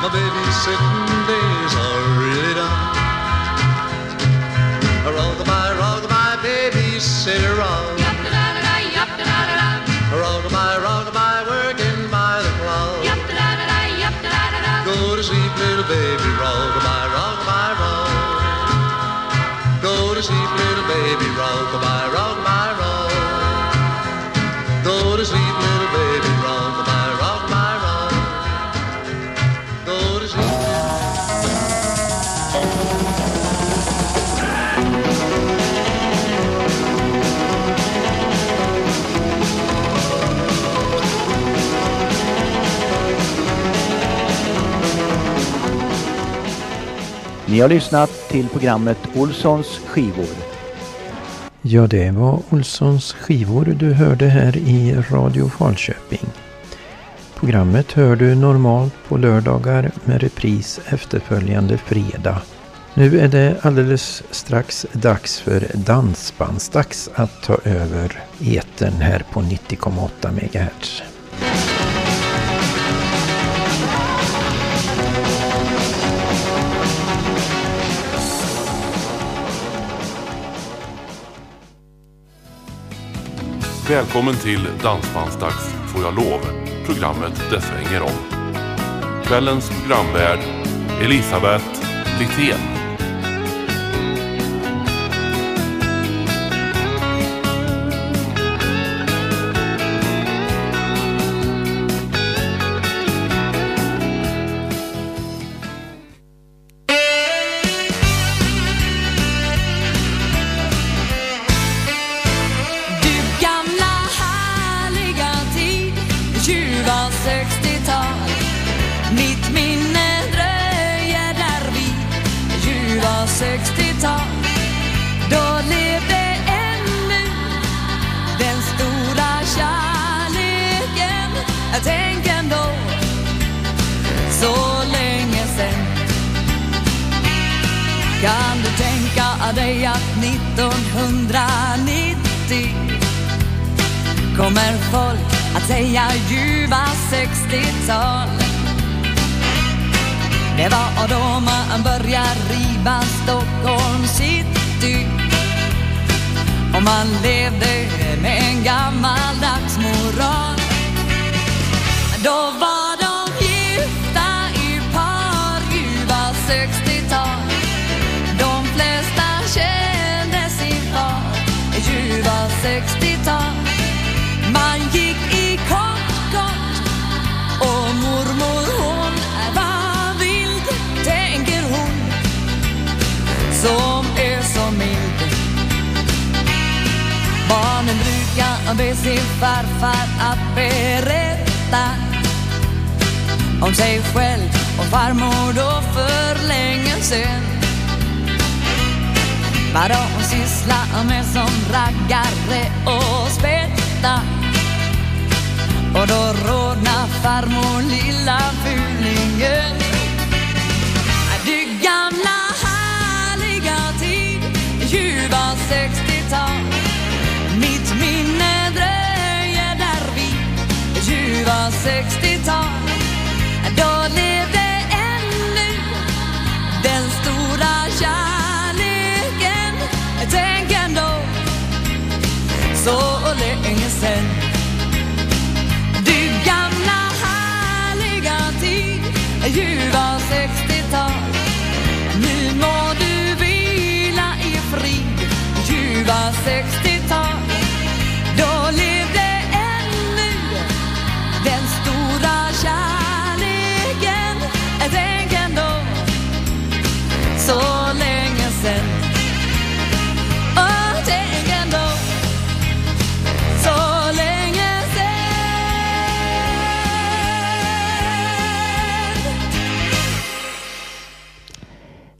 My babysitting days are really done. Roll the my, roll the my babysitter on. Ni har lyssnat till programmet Olssons skivor. Ja, det var Olssons skivor du hörde här i Radio Falköping. Programmet hör du normalt på lördagar med repris efterföljande fredag. Nu är det alldeles strax dags för Dansbandsdags att ta över etern här på 90,8 MHz. Välkommen till Dansbandsdags får jag lov. Programmet det svänger om. Kvällens programvärd Elisabeth Littén.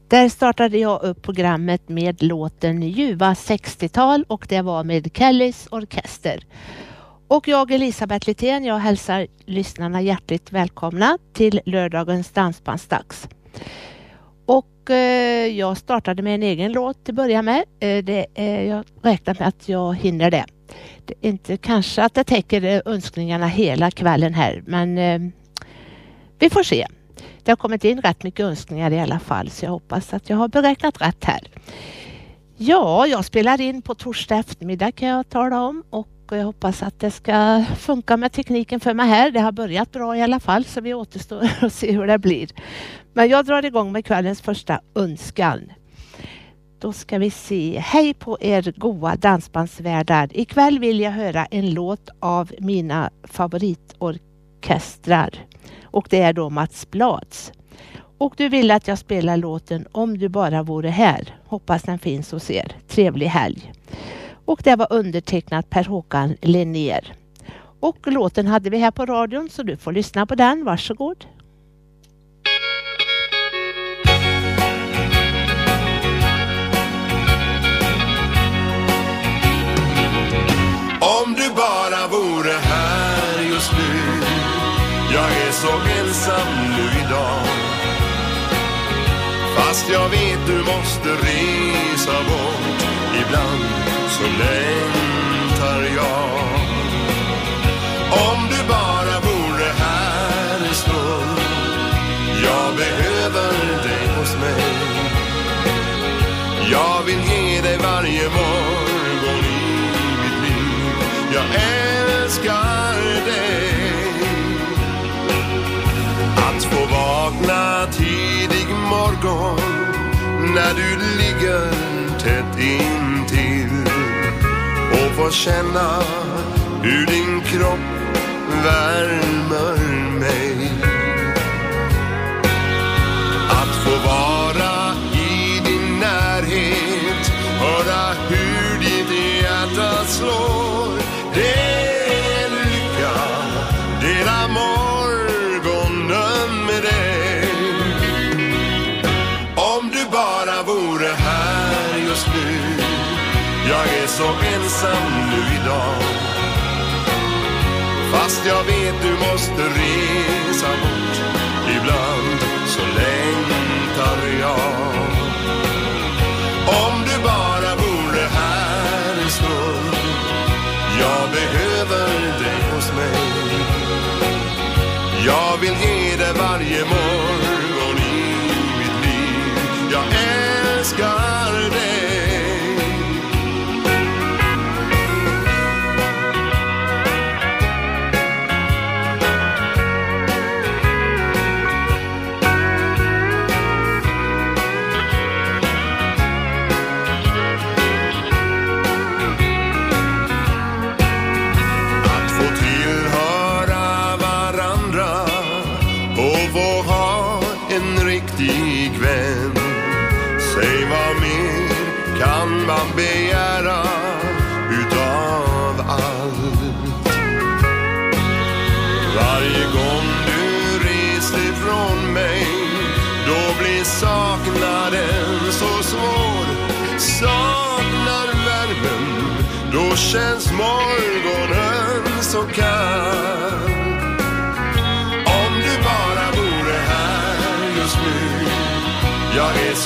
Där startade jag upp programmet med låten Ljuva 60-tal och det var med Kellys Orkester. Och jag Elisabeth Littén, jag hälsar lyssnarna hjärtligt välkomna till lördagens dansbandsdags. Och eh, jag startade med en egen låt till att börja med. Eh, det är, jag räknar med att jag hinner det. det är inte kanske att det täcker eh, önskningarna hela kvällen här men eh, Vi får se. Det har kommit in rätt mycket önskningar i alla fall så jag hoppas att jag har beräknat rätt här. Ja, jag spelar in på torsdag eftermiddag kan jag tala om och jag hoppas att det ska funka med tekniken för mig här. Det har börjat bra i alla fall så vi återstår att se hur det blir. Men jag drar igång med kvällens första önskan. Då ska vi se. Hej på er goa dansbandsvärdar. Ikväll vill jag höra en låt av mina favoritorkestrar. Och det är då Mats Blads. Och du vill att jag spelar låten Om du bara vore här. Hoppas den finns hos er. Trevlig helg. Och det var undertecknat Per Håkan Linnér. Och låten hade vi här på radion så du får lyssna på den. Varsågod. Fast jag vet du måste resa bort. Ibland så längtar jag. Om du bara vore här en stund. Jag behöver dig hos mig. Jag vill ge dig varje morgon i mitt liv. Jag älskar dig. Att få vakna morgon När du ligger tätt intill Och får känna hur din kropp värmer mig. Att få vara så ensam nu idag. Fast jag vet du måste resa mot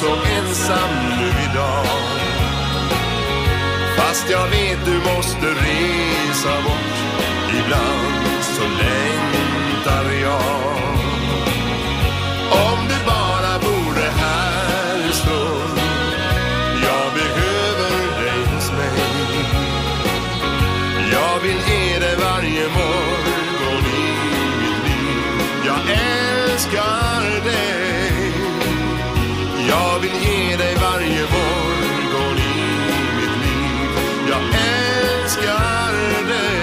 så ensam nu idag. Fast jag vet du måste resa bort Ibland så länge. Vill ge dig varje morgon i mitt liv? Jag älskar dig.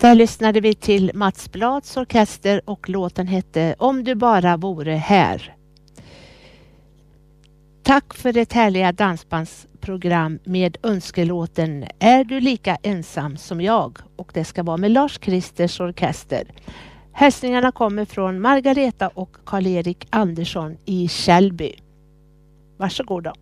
Där lyssnade vi till Mats Blads orkester och låten hette Om du bara vore här. Tack för det härliga dansbandsprogram med önskelåten Är du lika ensam som jag? Och det ska vara med Lars Kristers orkester. Hälsningarna kommer från Margareta och Karl-Erik Andersson i Källby. Varsågoda.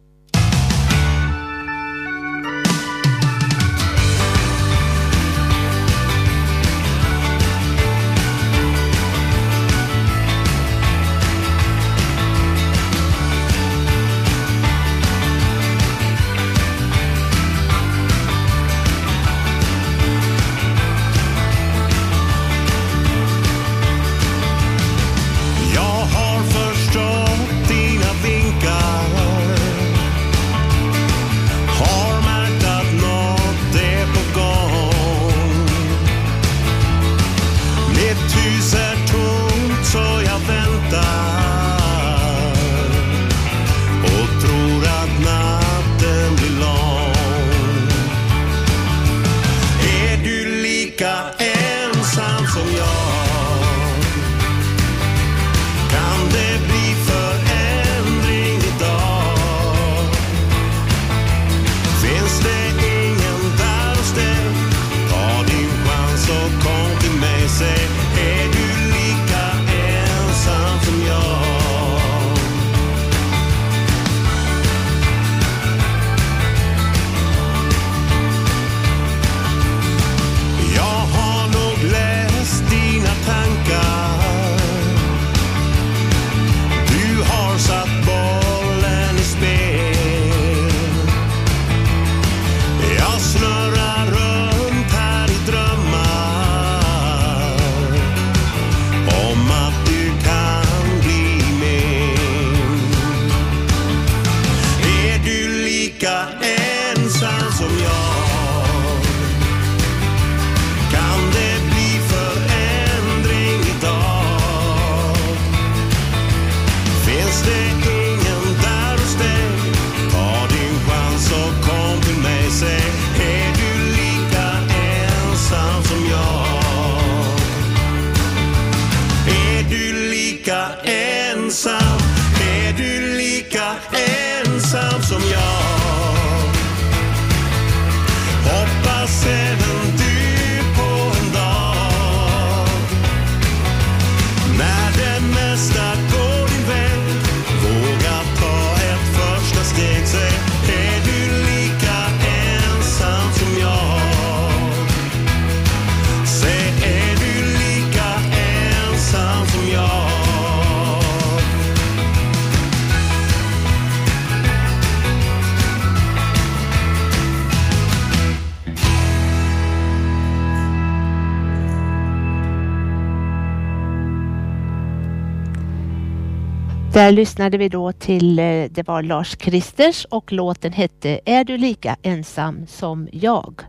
Lyssnade vi då till, eh, det var Lars Kristers och låten hette Är du lika ensam som jag?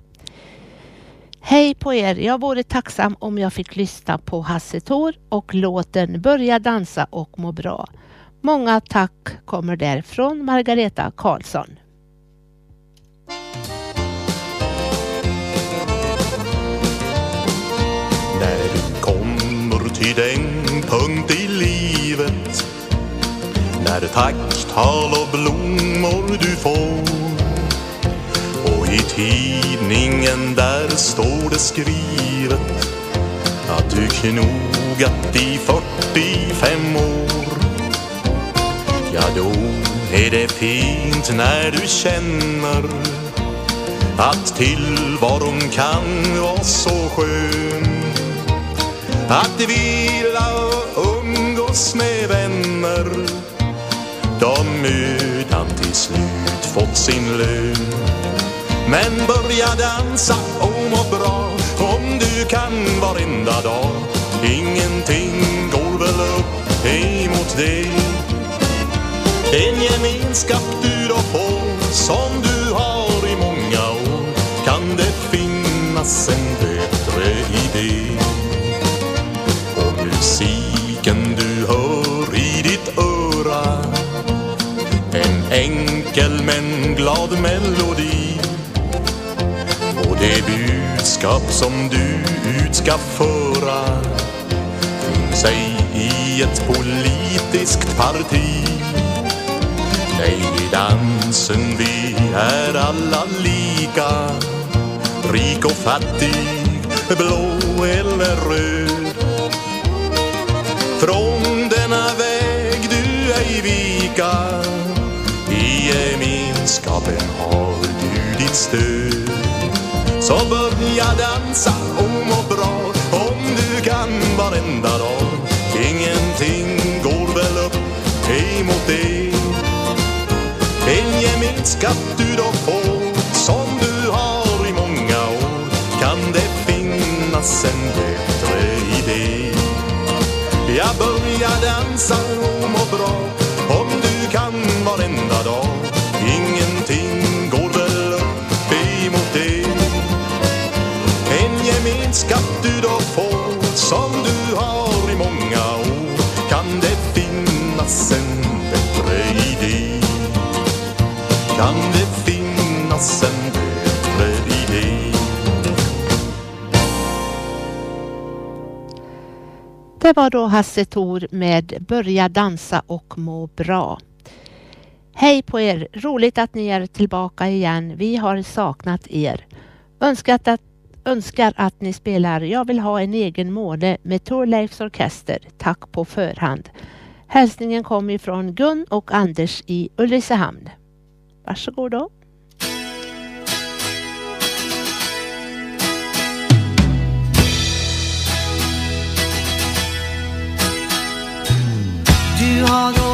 Hej på er! Jag vore tacksam om jag fick lyssna på Hasse Tor och låten Börja dansa och må bra. Många tack kommer där från Margareta Karlsson. När du kommer till den punkt i när tacktal och blommor du får. Och i tidningen där står det skrivet Att du knogat i 45 år. Ja, då är det fint när du känner att tillvaron kan vara så skön. Att vila och umgås med vänner de utan till slut fått sin lön. Men börja dansa och må bra Om du kan varenda dag. Ingenting går väl upp emot det En gemenskap du då får Som du har i många år. Kan det finnas en bättre idé? Glad melodi. Och det budskap som du ut ska föra Finns ej i ett politiskt parti. Nej, i dansen vi är alla lika. Rik och fattig, blå eller röd. Från denna väg du ej vika gemenskapen har du ditt stöd. Så börja dansa och må bra Om du kan varenda dag. Ingenting går väl upp emot det. En gemenskap du då får skatt du då får som du har i många år Kan det finnas en bättre idé kan det finnas en bättre idé Det var då Hasse Tor med Börja dansa och må bra. Hej på er! Roligt att ni är tillbaka igen. Vi har saknat er. Önskat att, önskar att ni spelar Jag vill ha en egen måne med Torleifs orkester. Tack på förhand. Hälsningen kom ifrån Gun och Anders i Ulricehamn. Varsågod då. Du har då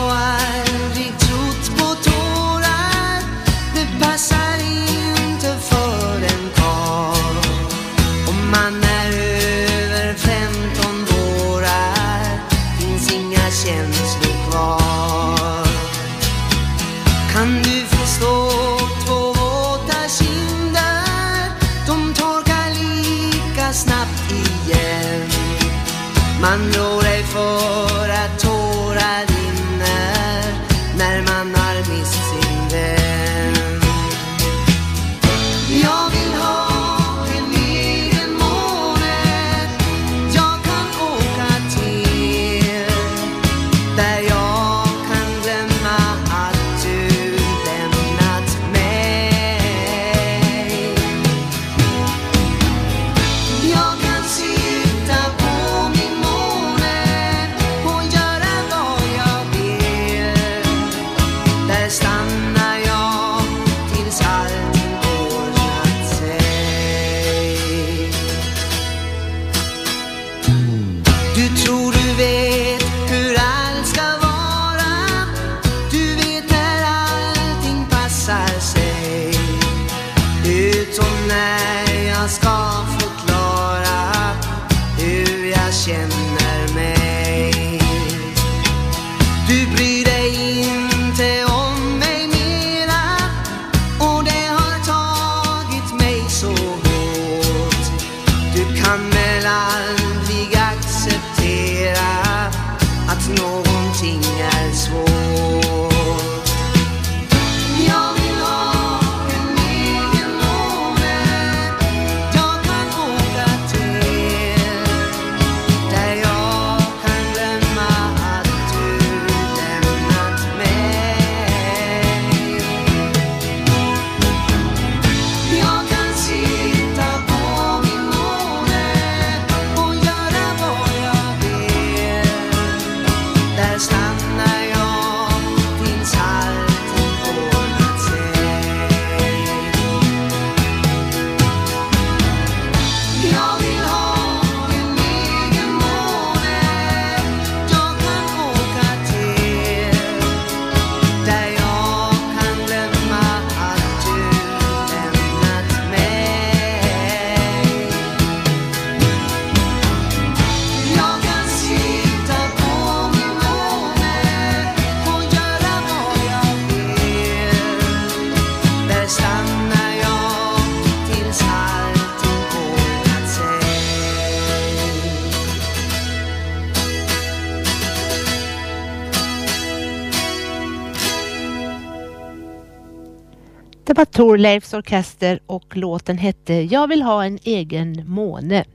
Torleifs orkester och låten hette Jag vill ha en egen måne.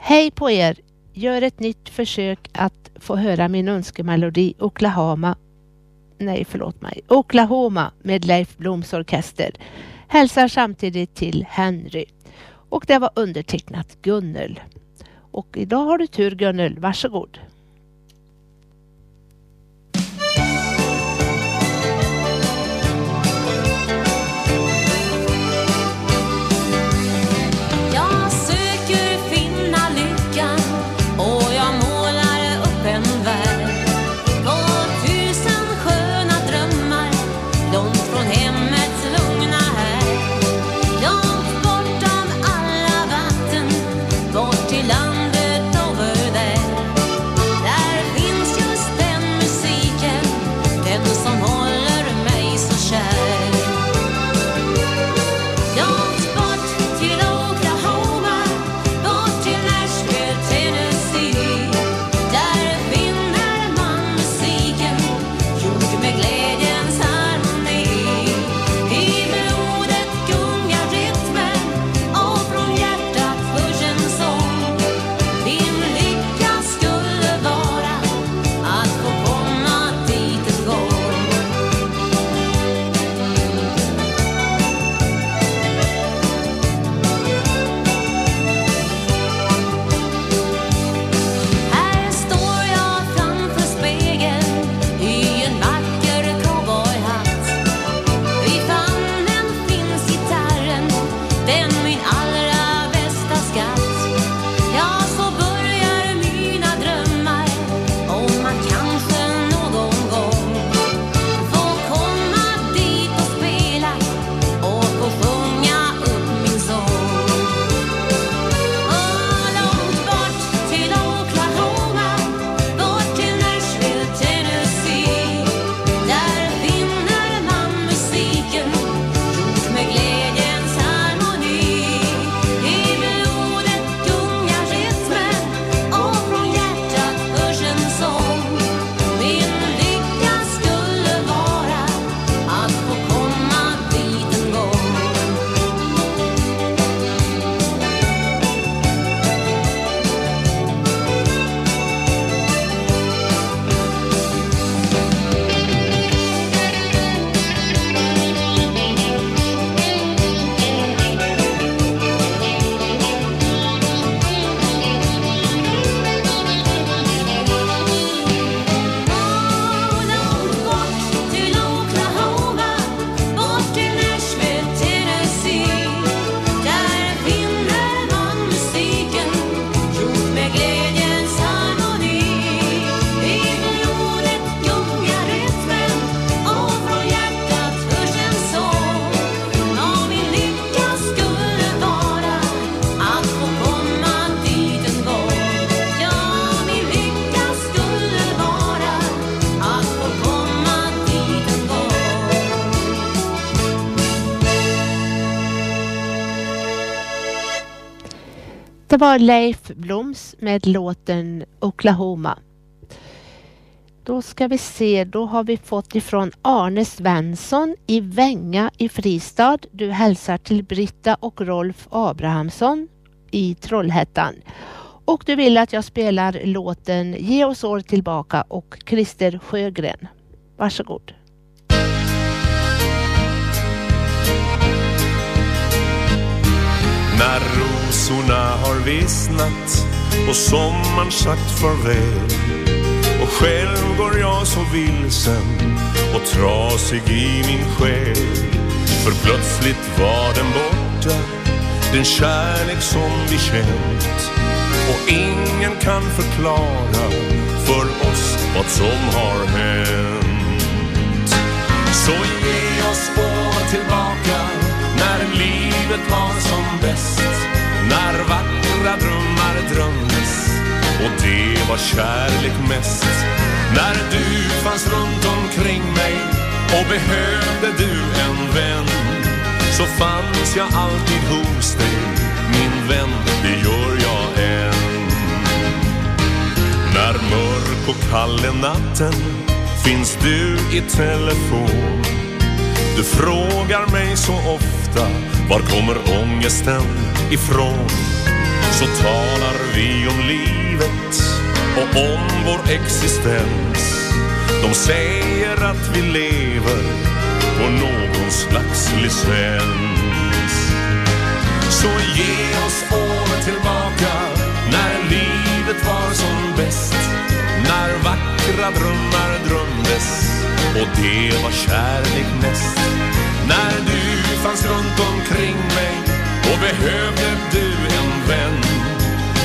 Hej på er! Gör ett nytt försök att få höra min önskemelodi Oklahoma Nej, förlåt mig. Oklahoma med Leif Bloms orkester. Hälsar samtidigt till Henry. Och det var undertecknat Gunnel. Och idag har du tur Gunnel, varsågod. Var Leif Bloms med låten Oklahoma. Då ska vi se, då har vi fått ifrån Arne Svensson i Vänga i Fristad. Du hälsar till Britta och Rolf Abrahamsson i Trollhättan. Och du vill att jag spelar låten Ge oss år tillbaka och Christer Sjögren. Varsågod. När rosorna har vissnat och sommaren sagt farväl. Och själv går jag så vilsen och trasig i min själ. För plötsligt var den borta den kärlek som vi känt. Och ingen kan förklara för oss vad som har hänt. Så ge oss spår tillbaka när livet var som bäst. När vackra drömmar drömdes och det var kärlek mest. När du fanns runt omkring mig och behövde du en vän Så fanns jag alltid hos dig, min vän, det gör jag än. När mörk och kall är natten finns du i telefon. Du frågar mig så ofta var kommer ångesten ifrån? Så talar vi om livet och om vår existens. De säger att vi lever på någon slags licens. Så ge oss året tillbaka när livet var som bäst. När vackra drömmar drömdes och det var kärlek mest. När du fanns runt omkring mig och behövde du en vän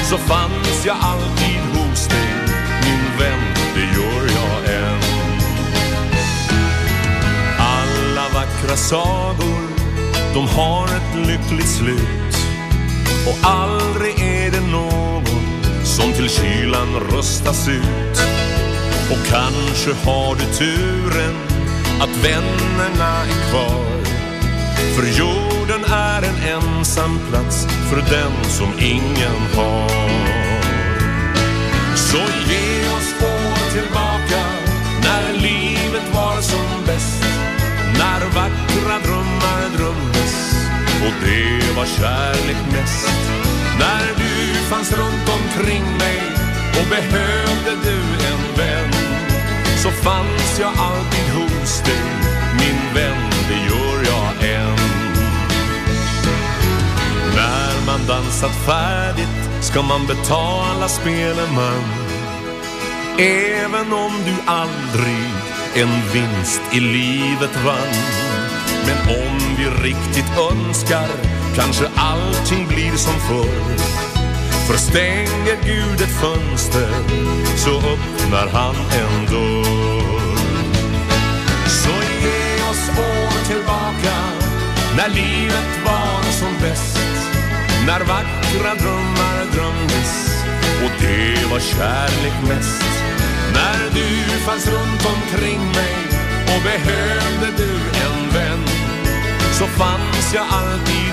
så fanns jag alltid hos dig, min vän, det gör jag än. Alla vackra sagor, de har ett lyckligt slut och aldrig är det någon som till kylan röstas ut. Och kanske har du turen att vännerna är kvar. För jorden är en ensam plats för den som ingen har. Så ge oss år tillbaka när livet var som bäst. När vackra drömmar drömdes och det var kärlek mest. När du fanns runt omkring mig och behövde du en vän så fanns jag alltid hos dig, min vän, det gör jag än. När man dansat färdigt ska man betala speleman. Även om du aldrig en vinst i livet vann. Men om vi riktigt önskar kanske allting blir som förr. För stänger Gud ett fönster så öppnar han en dörr. Så ge oss år tillbaka när livet var som bäst. När vackra drömmar drömdes och det var kärlek mest. När du fanns runt omkring mig och behövde du en vän så fanns jag alltid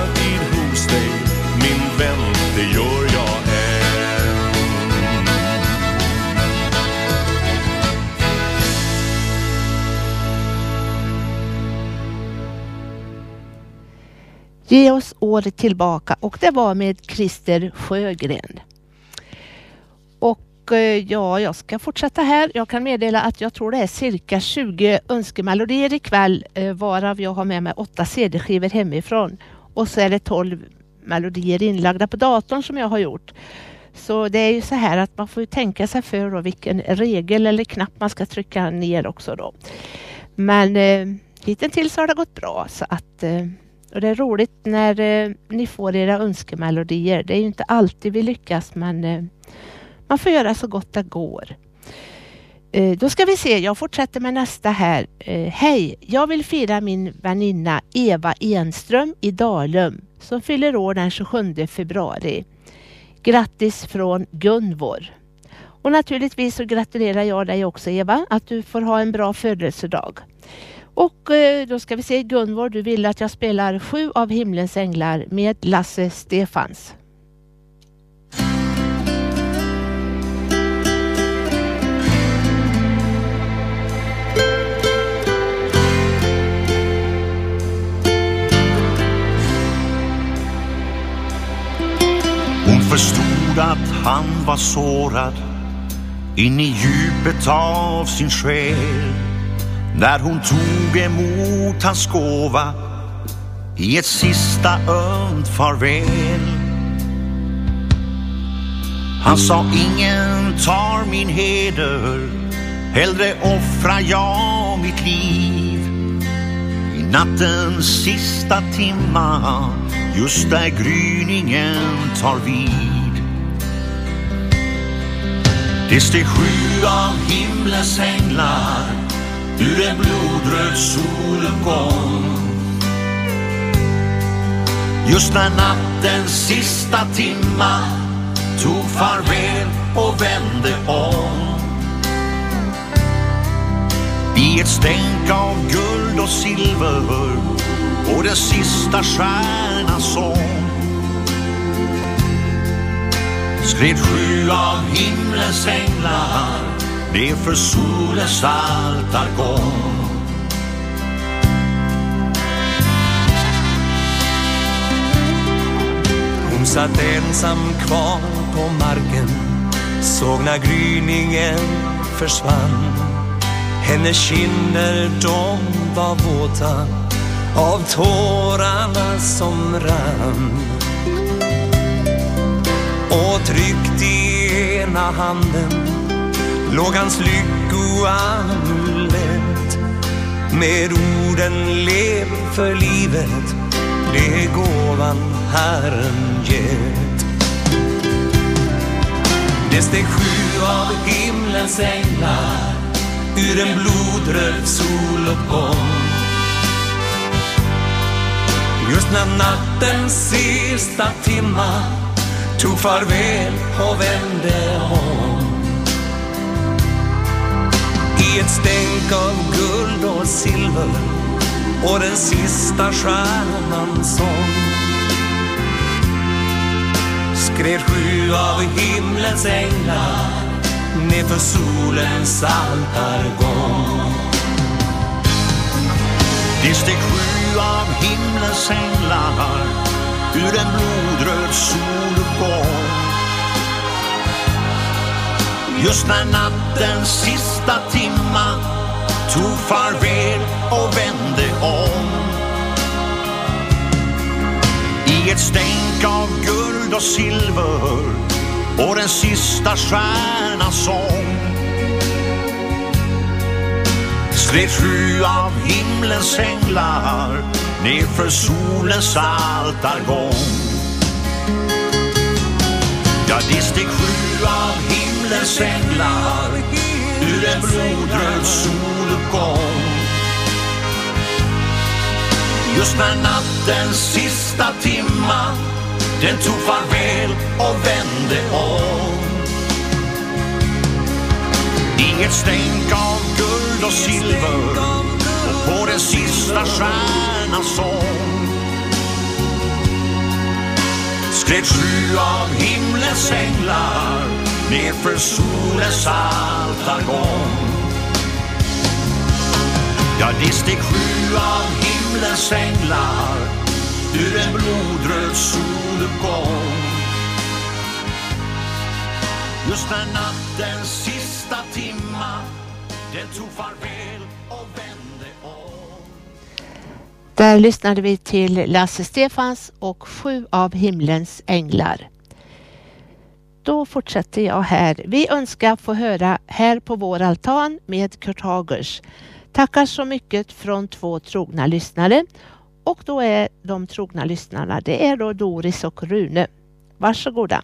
Ge oss året tillbaka och det var med Christer Sjögren. Och eh, ja, jag ska fortsätta här. Jag kan meddela att jag tror det är cirka 20 önskemelodier ikväll eh, varav jag har med mig åtta CD-skivor hemifrån. Och så är det 12 melodier inlagda på datorn som jag har gjort. Så det är ju så här att man får ju tänka sig för då vilken regel eller knapp man ska trycka ner också då. Men eh, hittills har det gått bra så att eh, och det är roligt när eh, ni får era önskemelodier. Det är ju inte alltid vi lyckas men eh, man får göra så gott det går. Eh, då ska vi se, jag fortsätter med nästa här. Eh, Hej, jag vill fira min väninna Eva Enström i Dalum som fyller år den 27 februari. Grattis från Gunvor. Och naturligtvis så gratulerar jag dig också Eva att du får ha en bra födelsedag. Och eh, då ska vi se Gunvor, du vill att jag spelar Sju av himlens änglar med Lasse Stefans. Hon förstod att han var sårad in i djupet av sin själ när hon tog emot hans gåva i ett sista ömt farväl. Han sa ingen tar min heder, hellre offrar jag mitt liv i nattens sista timma, just där gryningen tar vid. Det steg sju av himlens änglar ur en blodröd soluppgång. Just när nattens sista timma tog farväl och vände om. I ett stänk av guld och silver och den sista stjärnans sång skred sju av himlens änglar ner för solens altargång. Hon satt ensam kvar på marken. Såg när gryningen försvann. Hennes kinder de var våta Av tårarna som rann. Och tryckt i ena handen Låg hans lyckoamulett Med orden lev för livet Det är gåvan Herren gett. Det steg sju av himlens änglar Ur en blodröd soluppgång Just när nattens sista timma Tog farväl och vände om. Ett stänk av guld och silver och den sista stjärnan sång skred sju av himlens änglar nedför solens altargång. Det steg sju av himlens änglar ur en blodröd soluppgång. Just när nattens sista timma tog farväl och vände om. I ett stänk av guld och silver och den sista stjärnas sång skred sju av himlens änglar nerför solens altargång. Ja, det steg sju av himlens änglar ur en blodröd soluppgång. Just när nattens sista timma den tog farväl och vände om. Inget stänk av guld och silver och på den sista stjärnans sång skred sju av himlens änglar nerför solens salta gång. Ja, det steg sju av himlens änglar ur en blodröd soluppgång. Just när nattens sista timma den tog farväl och vände om. Där lyssnade vi till Lasse Stefans och Sju av himlens änglar. Då fortsätter jag här. Vi önskar få höra Här på vår altan med Kurt Hagers. Tackar så mycket från två trogna lyssnare. Och då är de trogna lyssnarna, det är då Doris och Rune. Varsågoda.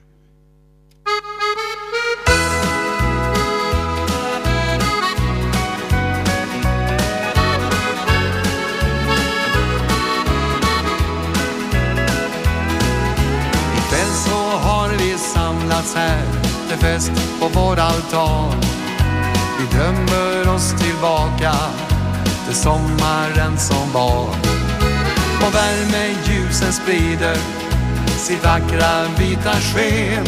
Samlats här till fest på vår altan. Vi drömmer oss tillbaka till sommaren som var. Och värmeljusen sprider sitt vackra vita sken.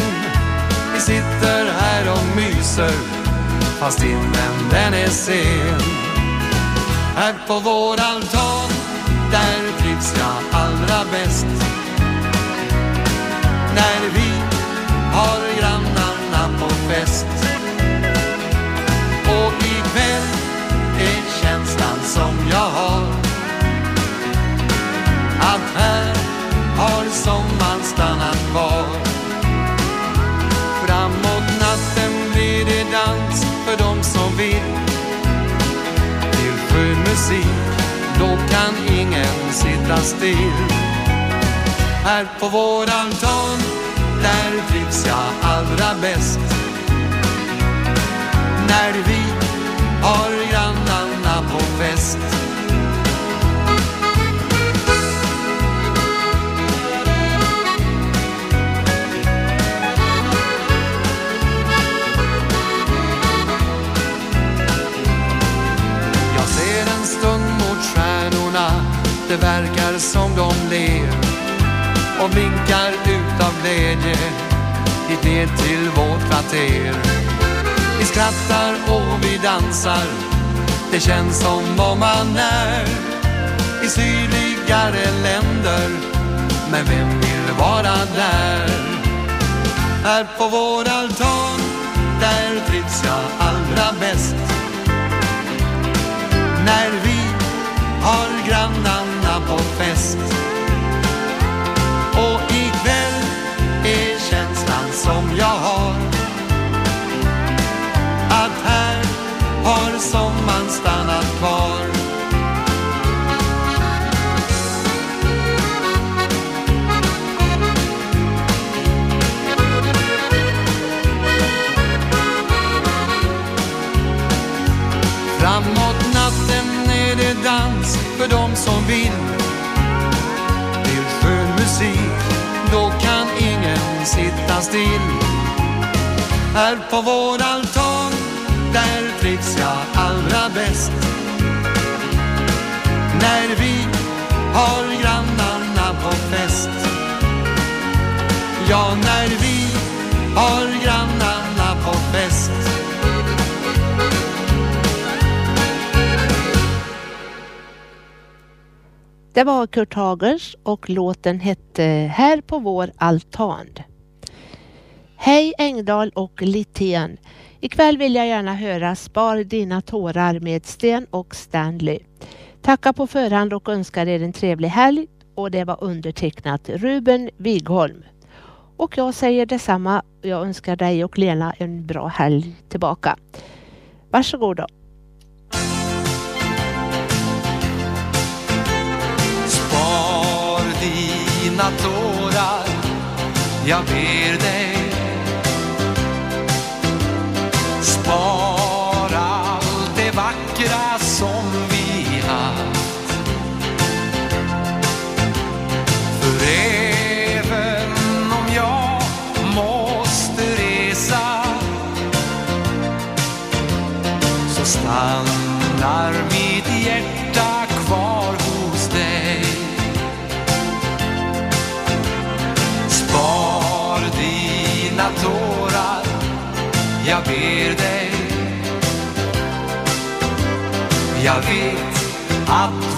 Vi sitter här och myser fast timmen den är sen. Här på vår altan, där trivs jag allra bäst när vi har grannarna på fest. Och ikväll är känslan som jag har att här har sommaren stannat kvar. Framåt natten blir det dans för de som vill till skön musik, då kan ingen sitta still här på våran tomt där trivs jag allra bäst. När vi har grannarna på fest. Det verkar som de ler och blinkar utav glädje hit ner till vårt kvarter. Vi skrattar och vi dansar, det känns som om man är i sydligare länder. Men vem vill vara där? Här på vår altan, där trivs jag allra bäst. När vi har grannarna på fest kväll är känslan som jag har att här har sommaren stannat kvar. Framåt natten är det dans för de som vill. Ingen sitta still. Här på vår altan, där trivs jag allra bäst. När vi har grannarna på fest. Ja, när vi har grannarna på fest. Det var Kurt Hagers och låten hette Här på vår altan. Hej Engdahl och Littén. Ikväll vill jag gärna höra Spar dina tårar med Sten och Stanley. Tacka på förhand och önskar er en trevlig helg och det var undertecknat Ruben Wigholm. Och jag säger detsamma. Jag önskar dig och Lena en bra helg tillbaka. Varsågod då. Spar dina tårar, jag ber jag ber dig. Jag vet att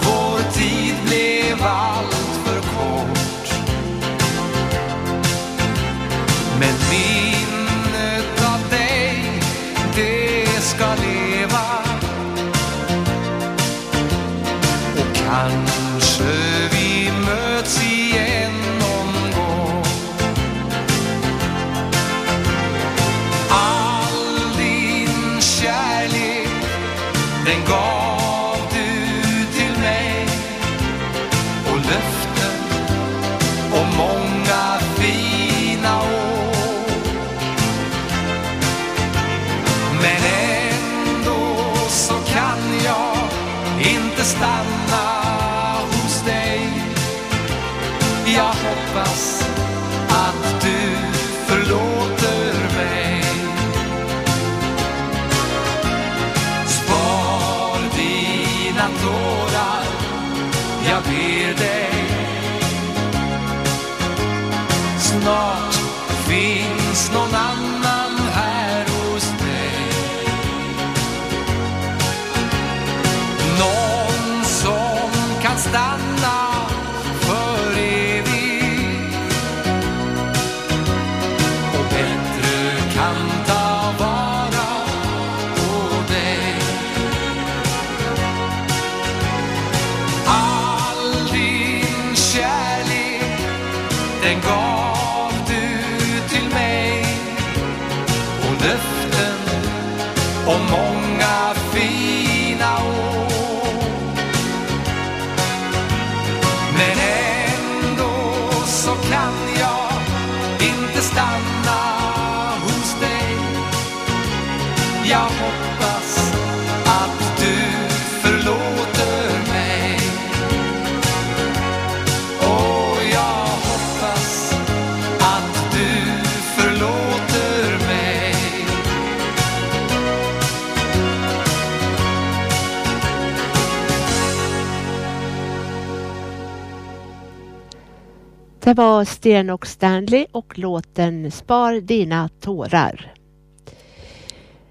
Det var Sten och Stanley och låten Spar dina tårar.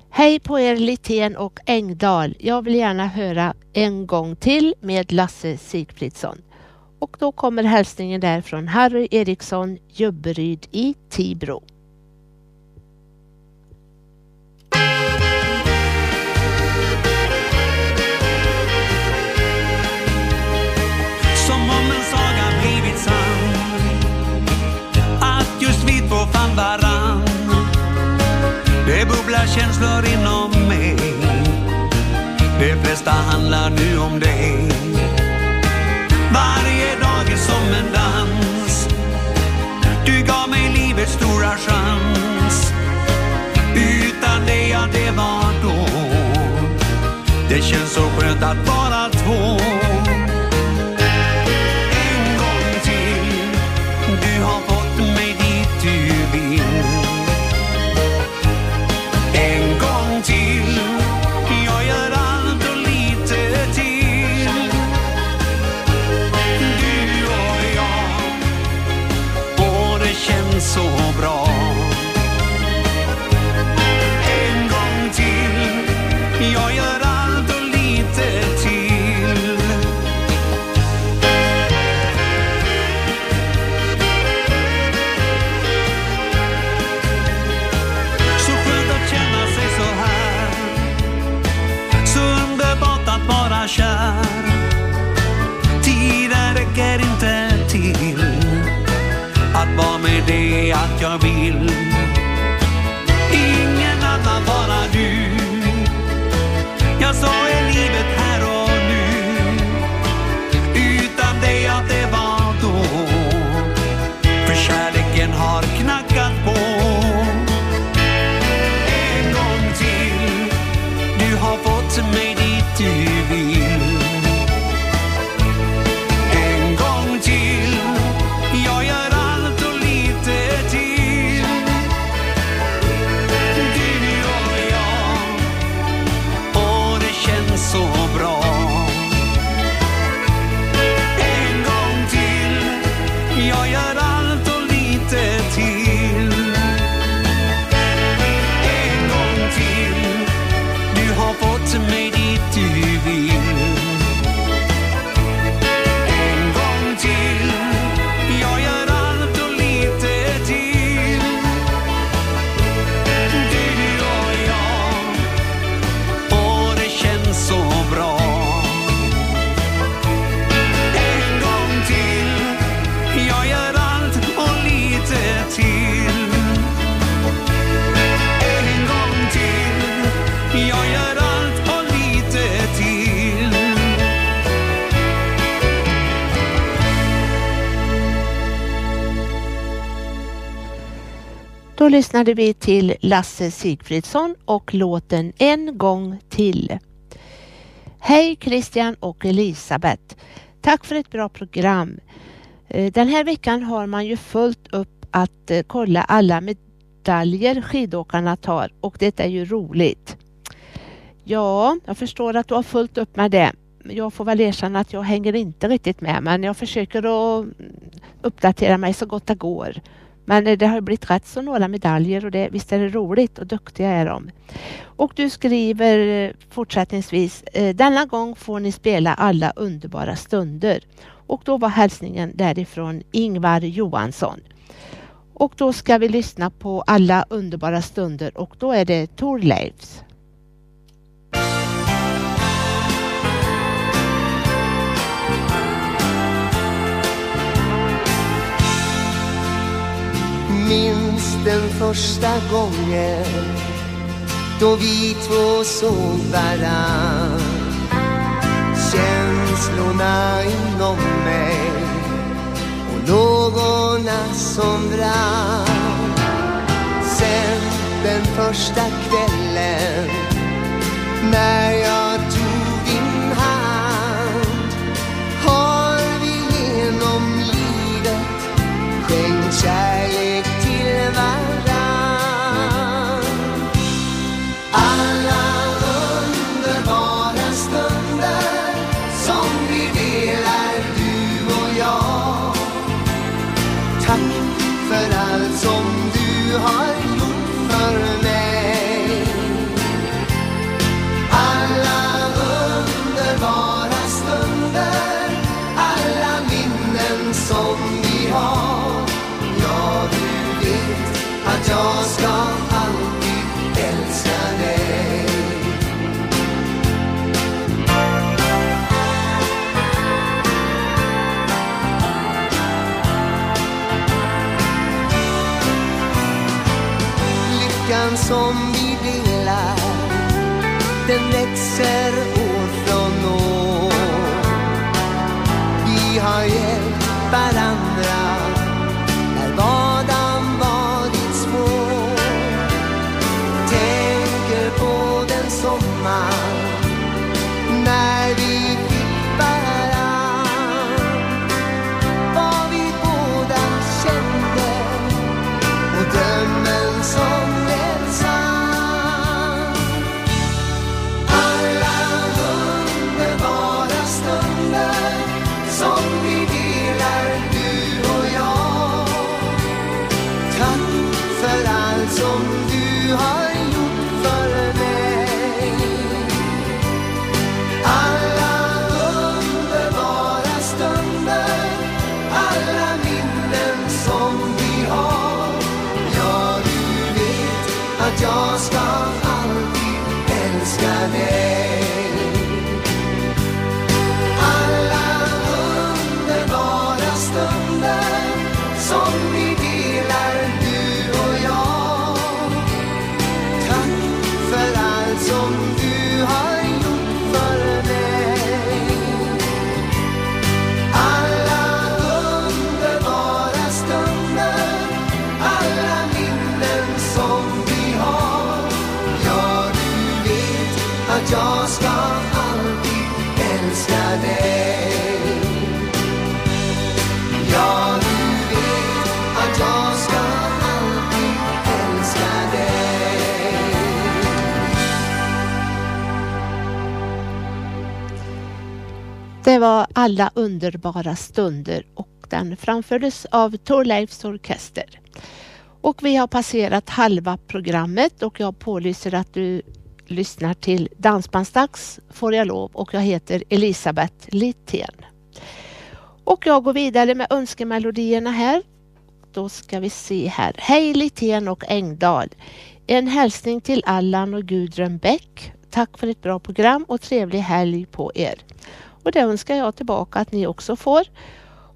Hej på er Liten och Engdahl. Jag vill gärna höra en gång till med Lasse Sigfridsson. Och då kommer hälsningen där från Harry Eriksson, Jubberyd i Tibro. Det bubblar känslor inom mig. De flesta handlar nu om dig. Varje dag är som en dans. Du gav mig livets stora chans. Utan dig, ja det var då. Det känns så skönt att vara två. Det att jag vill. Ingen annan, bara du. Ja, så är livet här och nu? Utan dig, att det var då. För kärleken har knackat på. En gång till. Du har fått mig dit du vill. Då lyssnade vi till Lasse Sigfridsson och låten En gång till. Hej Christian och Elisabeth. Tack för ett bra program. Eh, den här veckan har man ju fullt upp att eh, kolla alla medaljer skidåkarna tar och det är ju roligt. Ja, jag förstår att du har fullt upp med det. Jag får väl erkänna att jag hänger inte riktigt med men jag försöker att mm, uppdatera mig så gott det går. Men eh, det har blivit rätt så några medaljer och det, visst är det roligt och duktiga är de. Och du skriver eh, fortsättningsvis, eh, denna gång får ni spela alla underbara stunder. Och då var hälsningen därifrån Ingvar Johansson. Och då ska vi lyssna på alla underbara stunder och då är det Torleifs. Minns den första gången då vi två såg varann. Känslorna inom mig och lågorna som brann Sen den första kvällen när jag som vi delar. Den växer Alla underbara stunder och den framfördes av Torleifs orkester. Och vi har passerat halva programmet och jag pålyser att du lyssnar till Dansbandsdags får jag lov och jag heter Elisabeth Littén. Och jag går vidare med önskemelodierna här. Då ska vi se här. Hej Littén och Engdahl. En hälsning till Allan och Gudrun Bäck. Tack för ett bra program och trevlig helg på er. Och det önskar jag tillbaka att ni också får.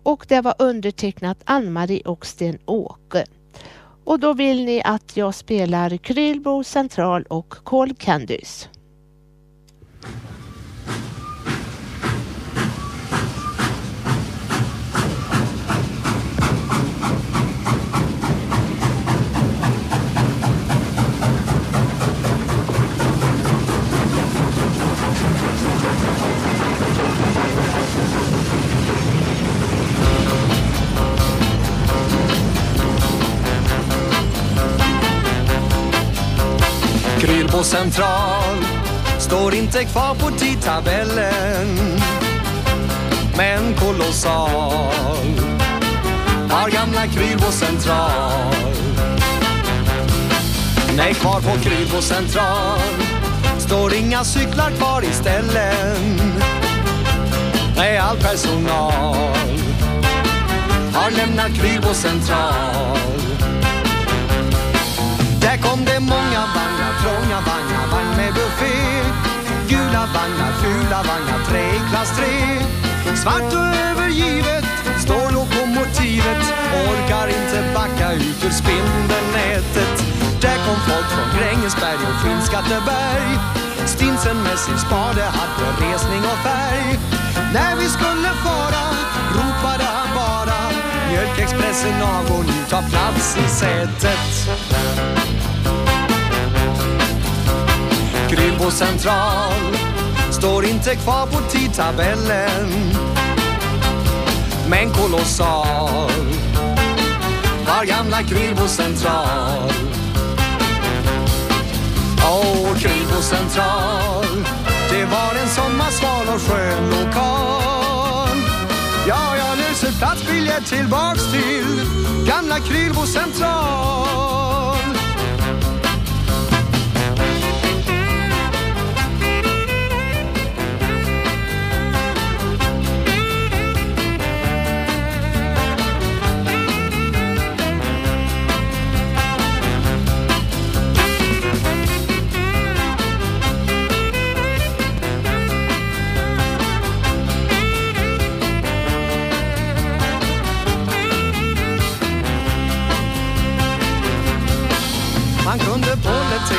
Och det var undertecknat Ann-Marie och Sten-Åke. Och då vill ni att jag spelar Krylbo central och Call Candies. Krylbo central. Står inte kvar på tidtabellen. Men kolossal. Har gamla Krylbo central. Nej, kvar på Krylbo central. Står inga cyklar kvar i ställen. Nej, all personal har lämnat Krylbo central där kom det många vagnar, trånga vagnar, vagn med buffé. Gula vagnar, fula vagnar, tre i klass tre. Svart och övergivet står lokomotivet. Orkar inte backa ut ur spindelnätet. Där kom folk från Grängesberg och Skinnskatteberg. Stinsen med sin spade hade resning och färg. När vi skulle fara ropade han Mjölkexpressen avgår nu, ta plats i sätet. Krylbo central står inte kvar på tidtabellen. Men kolossal var gamla Krylbo central. Åh, Krylbo central det var en sommarsval och skön lokal. Stadsbiljett tillbaks till gamla Krylbo central.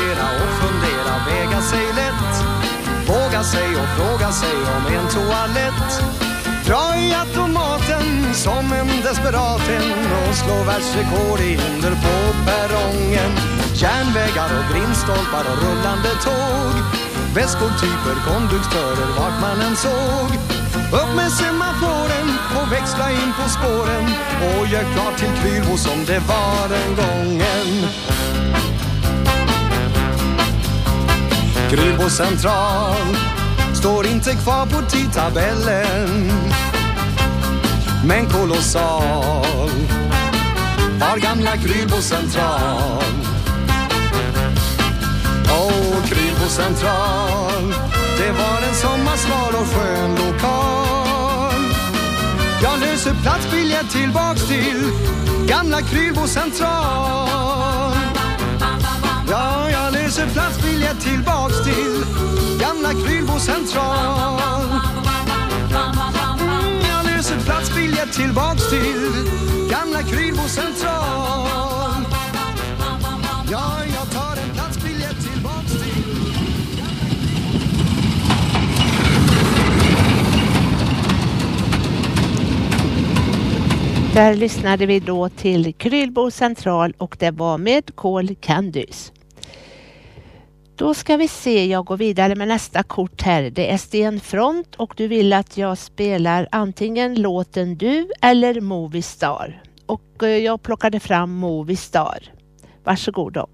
fundera och fundera, väga sig lätt. Våga sig och fråga sig om en toalett. Dra i automaten som en desperaten och slå världsrekord i hinder på perrongen. Järnvägar och grindstolpar och rullande tåg. Väskor, typer, konduktörer, vart man än såg. Upp med semaforen och växla in på spåren och gör klart till Krylbo som det var den gången. Krylbo central står inte kvar på tidtabellen men kolossal var gamla Krylbo central. Åh, Krylbo central, det var en sommarsval och skön lokal. Jag löser platsbiljett tillbaks till gamla Krylbo central. Ja, jag vill jag tillbaks till gamla Krylbo central. Mm, jag löser jag tillbaks till gamla Krylbo central. Ja, jag tar en platsbiljett tillbaks till Där lyssnade vi då till Krylbo central och det var med Call Candys. Då ska vi se, jag går vidare med nästa kort här. Det är Sten Front och du vill att jag spelar antingen låten Du eller Movistar. Och eh, jag plockade fram Movistar. Varsågod då.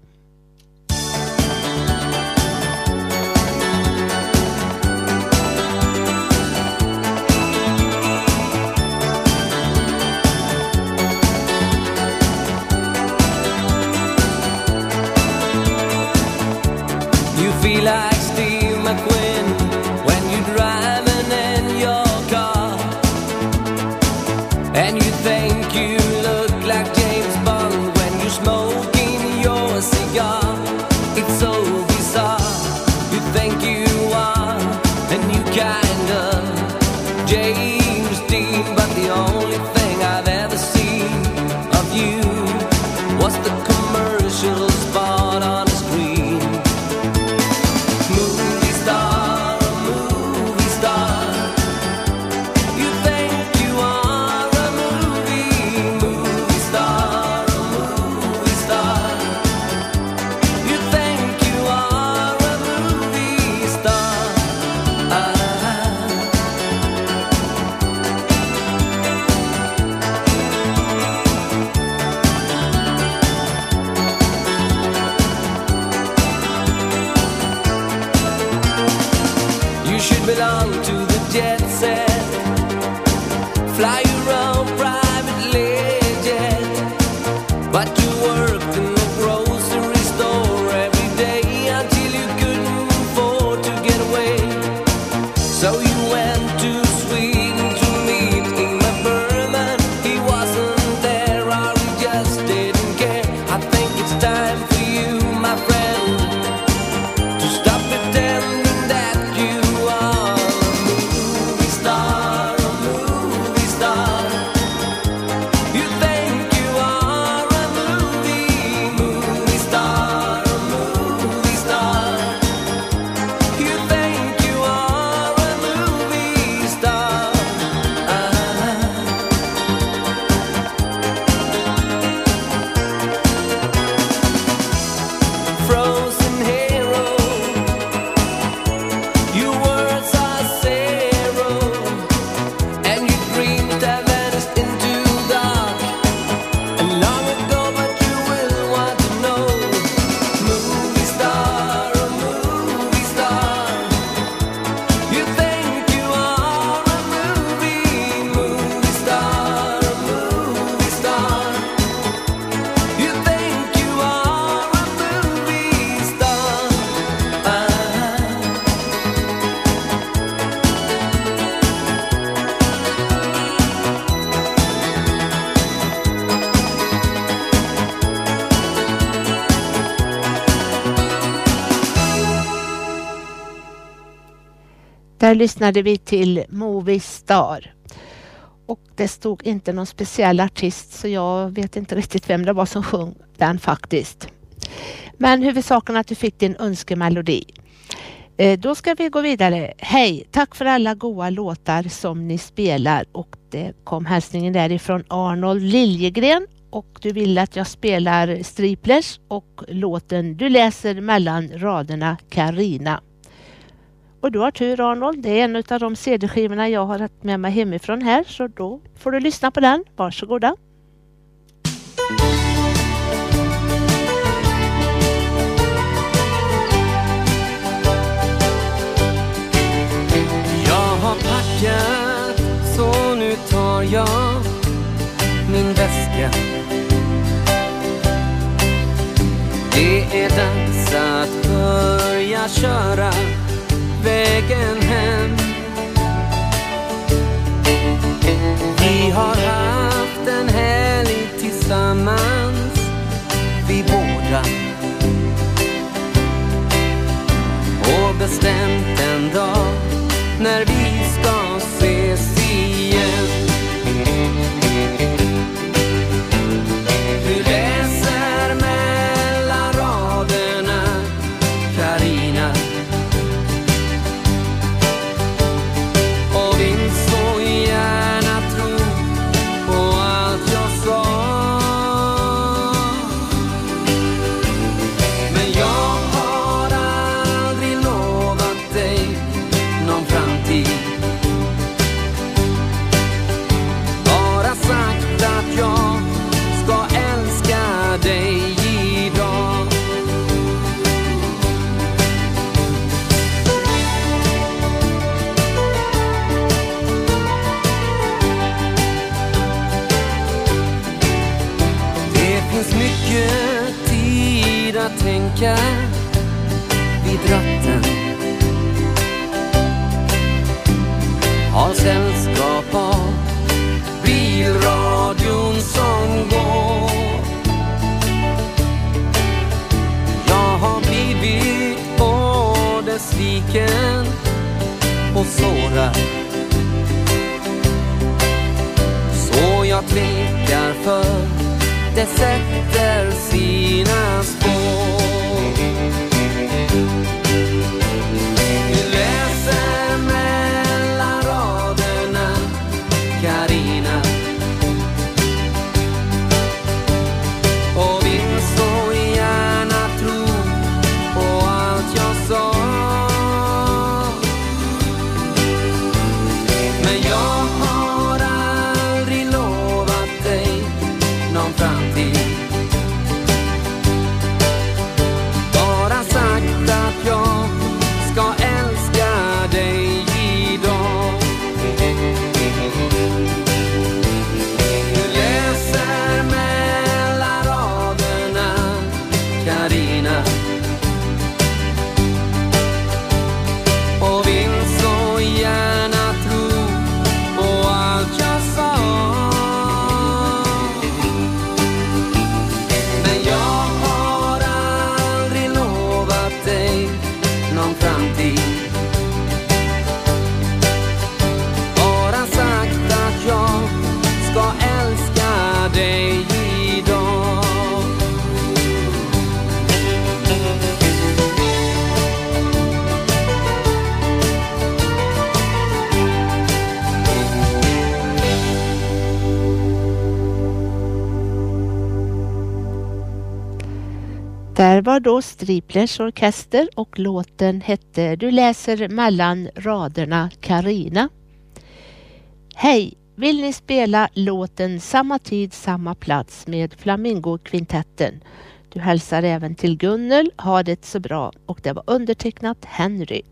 Där lyssnade vi till Movie Star. Och det stod inte någon speciell artist så jag vet inte riktigt vem det var som sjöng den faktiskt. Men huvudsaken att du fick din önskemelodi. Eh, då ska vi gå vidare. Hej! Tack för alla goa låtar som ni spelar och det kom hälsningen därifrån Arnold Liljegren och du vill att jag spelar Striplers och låten Du läser mellan raderna Karina. Och du har tur Arnold, det är en av de CD-skivorna jag har haft med mig hemifrån här så då får du lyssna på den. Varsågoda. Jag har packat så nu tar jag min väska Det är dags att börja köra vägen hem. Vi har haft en helg tillsammans vi båda. Och bestämt en dag när vi då Striplers orkester och låten hette Du läser mellan raderna Karina. Hej! Vill ni spela låten Samma tid, samma plats med Flamingokvintetten? Du hälsar även till Gunnel, ha det så bra och det var undertecknat Henry.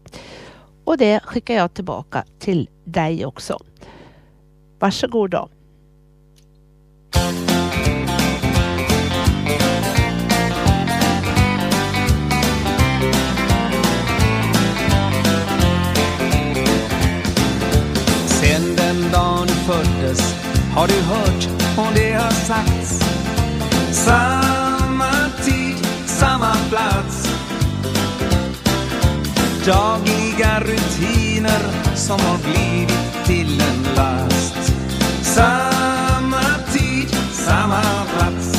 Och det skickar jag tillbaka till dig också. Varsågod då. Föddes. Har du hört och det har sagts? Samma tid, samma plats. Dagliga rutiner som har blivit till en last. Samma tid, samma plats.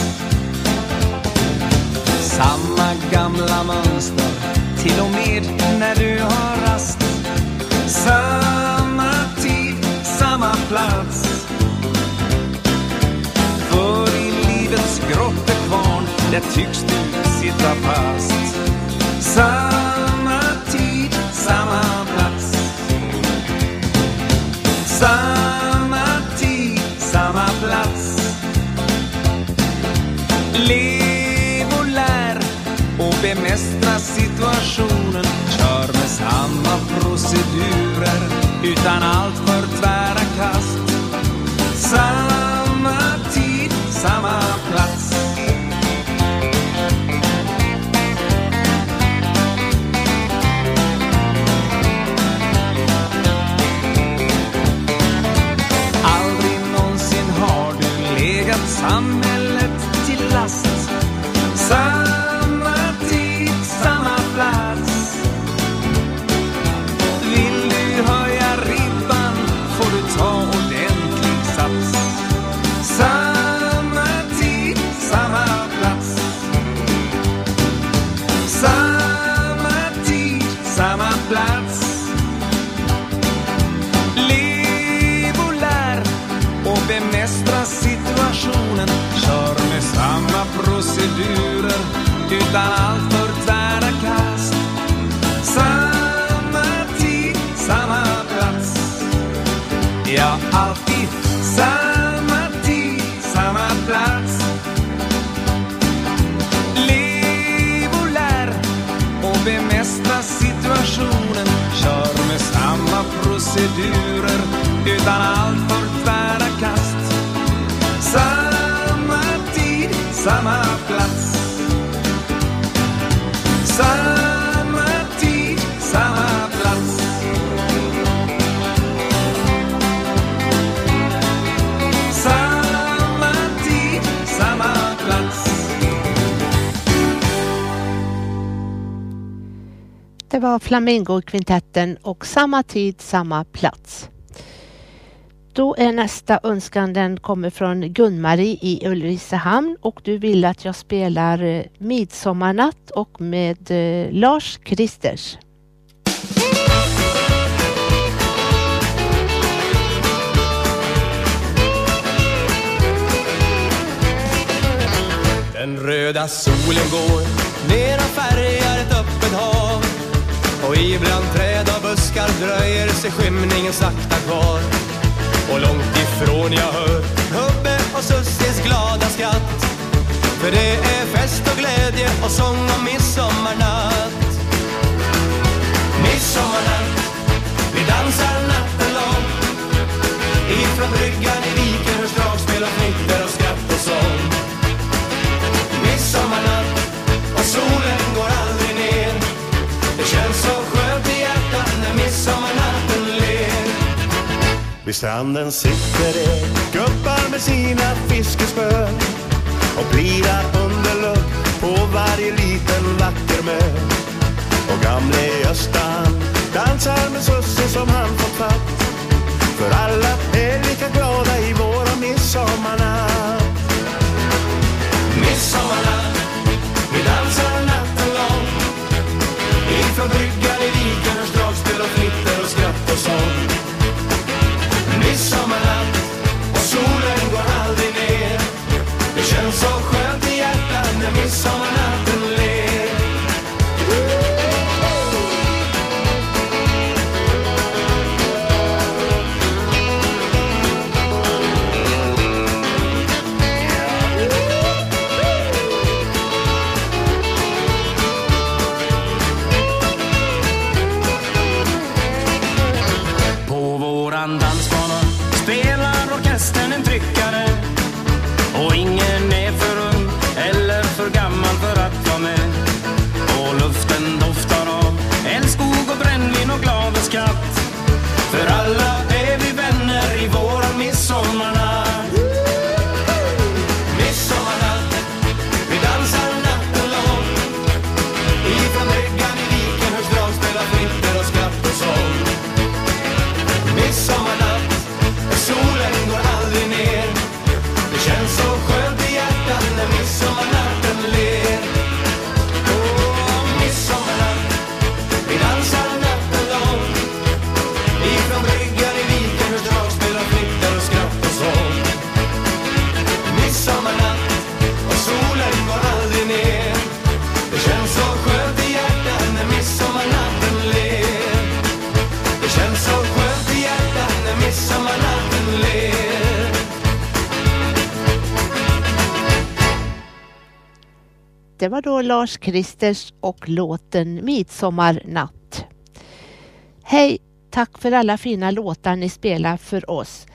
Samma gamla mönster till och med när du har rast. Samma samma plats. För i livets grottekvarn, där tycks du sitta fast. Samma tid, samma plats. Samma tid, samma plats. Lev och lär och bemästra situationen. Kör med samma procedurer utan allt för tvära var Flamingokvintetten och samma tid, samma plats. Då är nästa önskan, den kommer från Gun-Marie i Ulricehamn och du vill att jag spelar eh, Midsommarnatt och med eh, Lars Kristers. Den röda solen går ner och färgar ett öppet hav och ibland träd och buskar dröjer sig skymningen sakta kvar. Och långt ifrån jag hör Hubbe och Sussies glada skratt. För det är fest och glädje och sång om midsommarnatt. Midsommarnatt, vi dansar natten lång. Ifrån bryggan i viken hörs dragspel och fnitter Vid stranden sitter det gubbar med sina fiskespön och plirar under lupp på varje liten vacker mö. Och gamle Gösta han dansar med Susse som han fått fatt. För alla är lika glada i våra midsommarnatt. Midsommarnatt, vi dansar natten lång Ifrån bryggan i viken hörs dragspel och flitter och skratt och sång och solen går aldrig ner. Det känns så skönt i hjärtat när midsommarnatt Det var då Lars Kristers och låten Midsommarnatt. Hej, tack för alla fina låtar ni spelar för oss.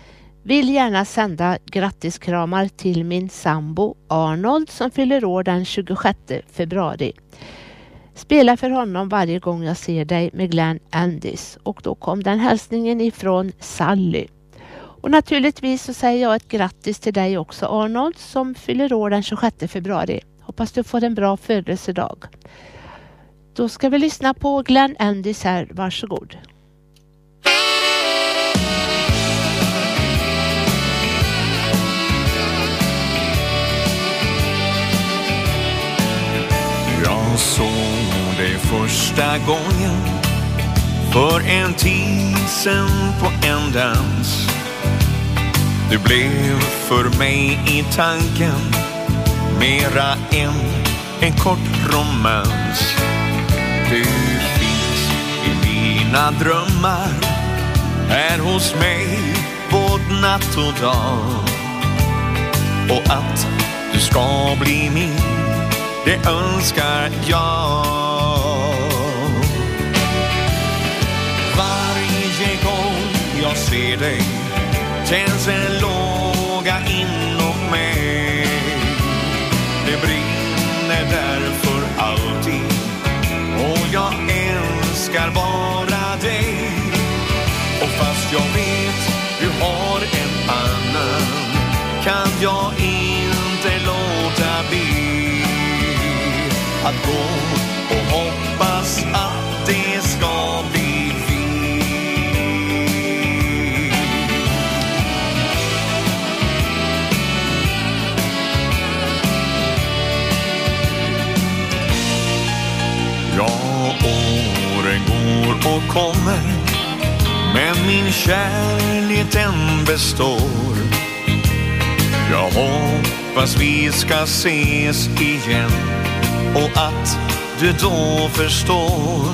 Vill gärna sända grattiskramar till min sambo Arnold som fyller år den 26 februari. Spela för honom varje gång jag ser dig med Glenn Andys och då kom den hälsningen ifrån Sally. Och naturligtvis så säger jag ett grattis till dig också Arnold som fyller år den 26 februari. Hoppas du får en bra födelsedag. Då ska vi lyssna på Glenn Endis här, varsågod. Jag såg dig första gången för en tid sen på en dans. Du blev för mig i tanken mera än en kort romans. Du finns i mina drömmar här hos mig både natt och dag. Och att du ska bli min det önskar jag. Varje gång jag ser dig tänds en låga jag vet du har en annan kan jag inte låta bli att gå och hoppas att det ska bli vi. Ja, åren går och kommer men min kärlek den består. Jag hoppas vi ska ses igen och att du då förstår.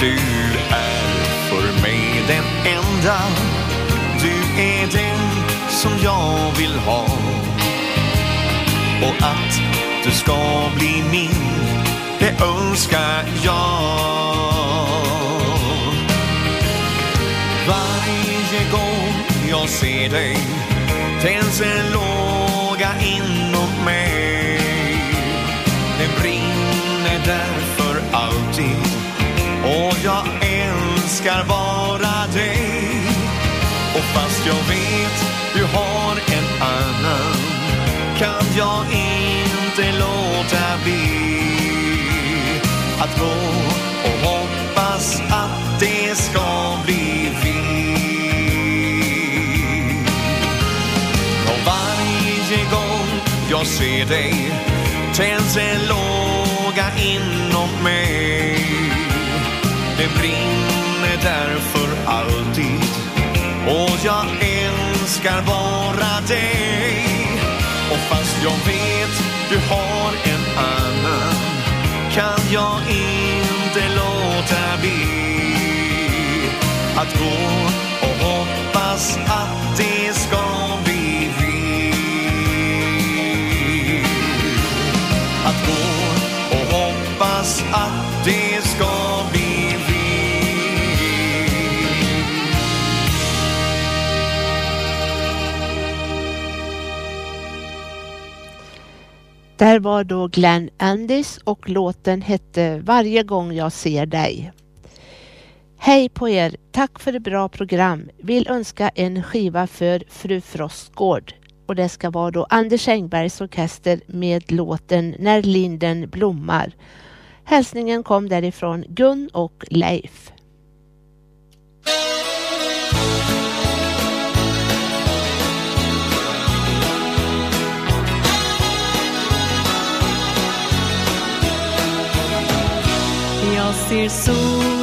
Du är för mig den enda. Du är den som jag vill ha. Och att du ska bli min Det önskar jag. Varje gång jag ser dig. Tänds en låga inom mig. Det brinner där för alltid. Och jag älskar bara dig. Och fast jag vet du har en annan kan jag inte låta bli att gå jag ser dig tänds en låga inom mig. Det brinner där för alltid och jag älskar bara dig. Och fast jag vet du har en annan kan jag inte låta bli att gå och hoppas att det ska det ska bli. Där var då Glenn Andys och låten hette Varje gång jag ser dig. Hej på er! Tack för ett bra program. Vill önska en skiva för Fru Frostgård. Och det ska vara då Anders Engbergs orkester med låten När linden blommar. Hälsningen kom därifrån Gun och Leif. Jag ser sol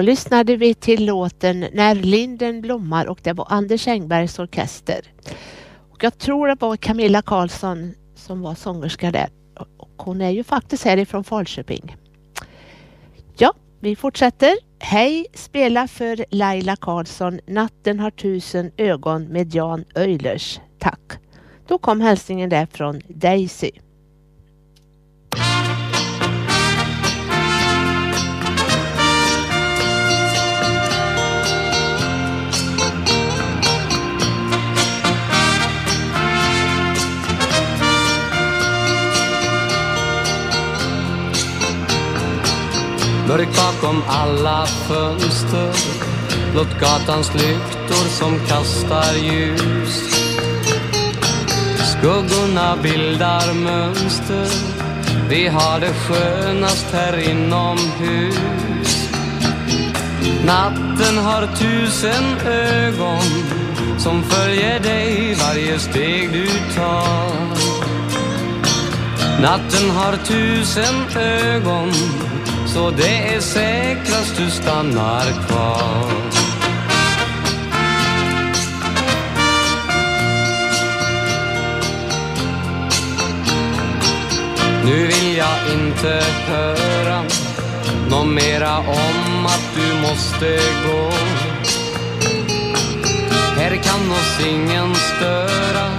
Då lyssnade vi till låten När linden blommar och det var Anders Engbergs orkester. Och jag tror det var Camilla Karlsson som var sångerska där. Och hon är ju faktiskt härifrån Falköping. Ja, vi fortsätter. Hej, spela för Laila Karlsson Natten har tusen ögon med Jan Öjlers. Tack. Då kom hälsningen där från Daisy. Mörkt bakom alla fönster. Blott gatans lyktor som kastar ljus. Skuggorna bildar mönster. Vi har det skönast här inomhus. Natten har tusen ögon som följer dig varje steg du tar. Natten har tusen ögon så det är säkrast du stannar kvar. Nu vill jag inte höra nå mera om att du måste gå. Här kan oss ingen störa.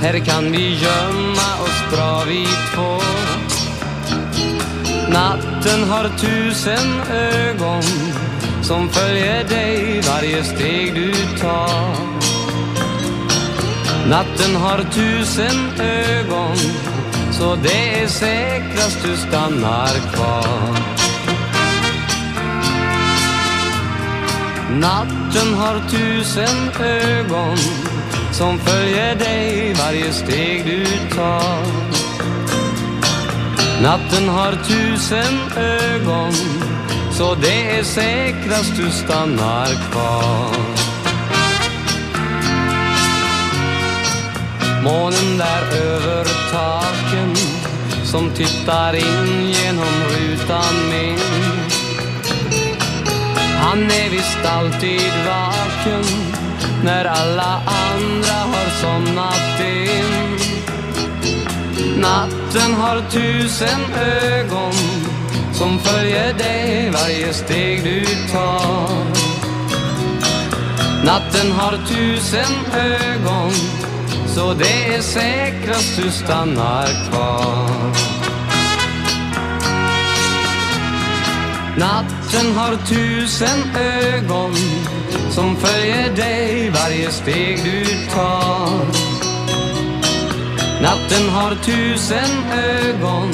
Här kan vi gömma oss bra vi två. Natten har tusen ögon som följer dig varje steg du tar. Natten har tusen ögon så det är säkrast du stannar kvar. Natten har tusen ögon som följer dig varje steg du tar. Natten har tusen ögon så det är säkrast du stannar kvar. Månen där över taken som tittar in genom rutan min. Han är visst alltid vaken när alla andra har somnat in. Natten har tusen ögon som följer dig varje steg du tar. Natten har tusen ögon Så det är säkrast du stannar kvar. Natten har tusen ögon som följer dig varje steg du tar. Natten har tusen ögon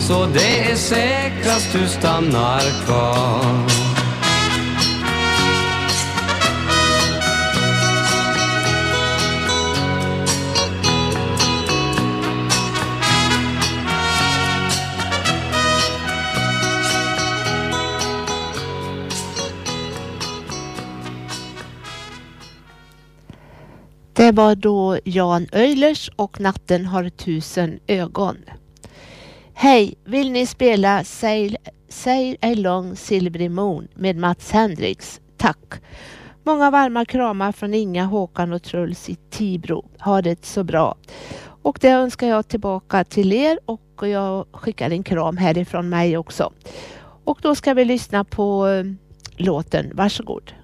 så det är säkrast du stannar kvar. Det var då Jan Öjlers och Natten har tusen ögon. Hej, vill ni spela Sail, Sail along Silvery Moon med Mats Hendricks? Tack. Många varma kramar från Inga, Håkan och Truls i Tibro. Ha det så bra. Och det önskar jag tillbaka till er och jag skickar en kram härifrån mig också. Och då ska vi lyssna på eh, låten. Varsågod.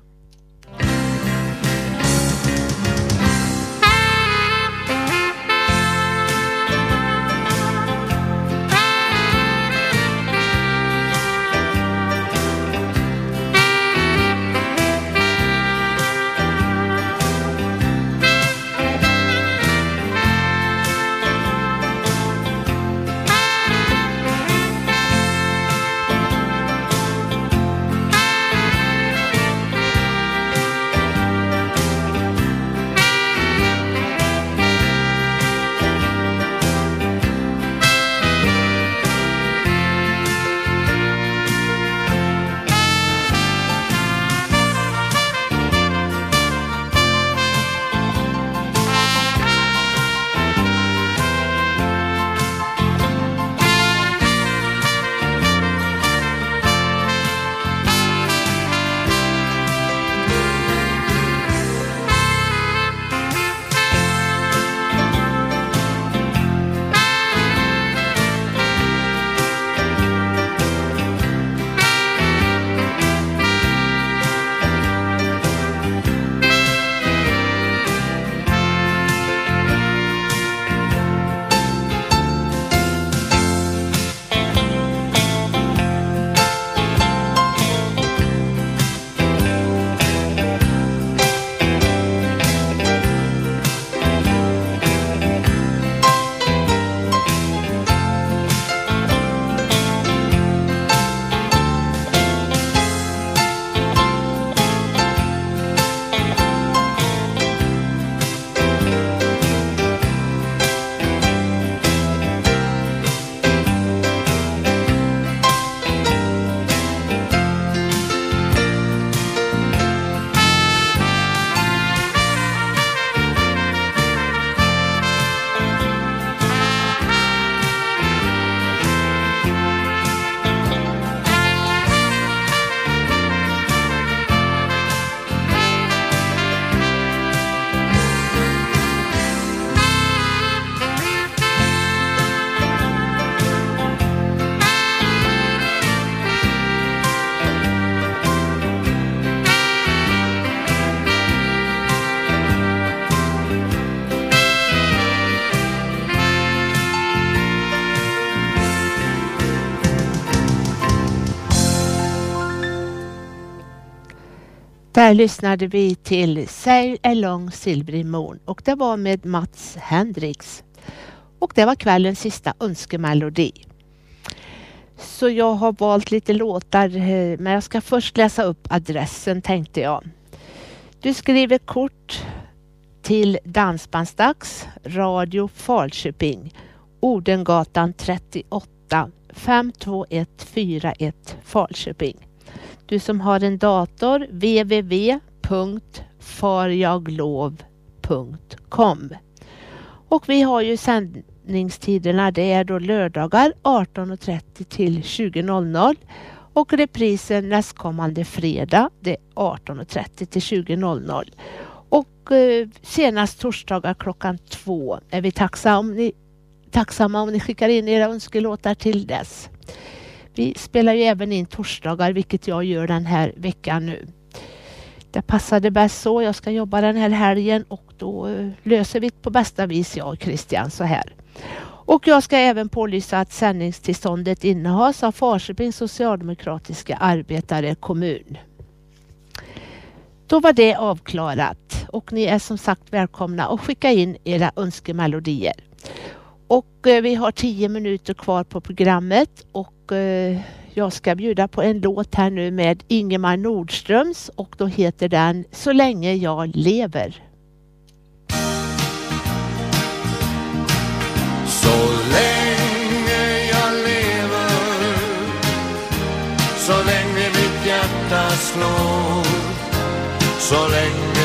Där lyssnade vi till Sail along Silvery Moon och det var med Mats Hendrix. Och det var kvällens sista önskemelodi. Så jag har valt lite låtar eh, men jag ska först läsa upp adressen tänkte jag. Du skriver kort till Dansbandsdags, Radio Falköping, Odengatan 38 52141 Falköping. Du som har en dator www.farjaglov.com Och vi har ju sändningstiderna det är då lördagar 18.30 till 20.00 och reprisen nästkommande fredag det är 18.30 till 20.00. Och eh, senast torsdagar klockan två är vi tacksamma om ni, tacksamma om ni skickar in era önskelåtar till dess. Vi spelar ju även in torsdagar, vilket jag gör den här veckan nu. det passade bäst så. Jag ska jobba den här helgen och då eh, löser vi det på bästa vis jag och Christian så här. Och jag ska även pålysa att sändningstillståndet innehas av Falköpings socialdemokratiska arbetare kommun. Då var det avklarat och ni är som sagt välkomna att skicka in era önskemelodier. Och eh, vi har tio minuter kvar på programmet. Och eh, jag ska bjuda på en låt här nu med Ingemar Nordströms. Och då heter den Så länge jag lever. Så länge jag lever. Så länge mitt hjärta slår. Så länge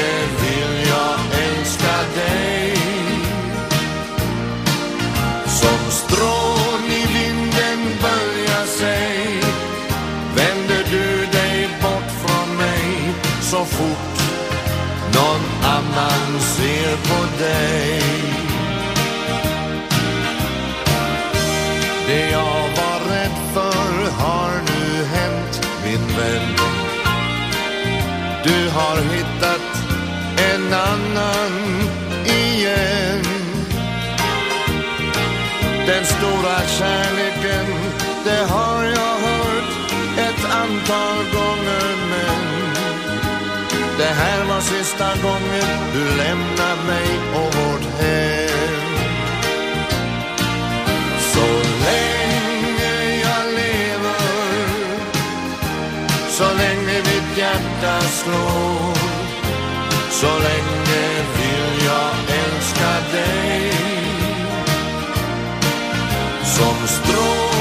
fort någon annan ser på dig. Det jag var rädd för har nu hänt min vän. Du har hittat en annan igen. Den stora kärleken, det har jag hört ett antal gånger men det här var sista gången du lämnar mig och vårt hem. Så länge jag lever Så länge mitt hjärta slår Så länge vill jag älska dig. Som strålar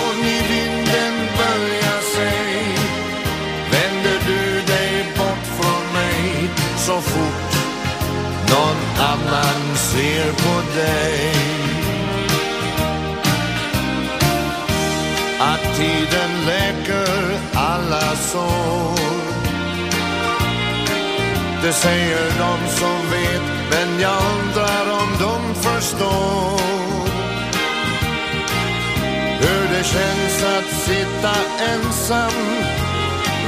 dig att tiden läker alla sår. Det säger de som vet, men jag undrar om de förstår. Hur det känns att sitta ensam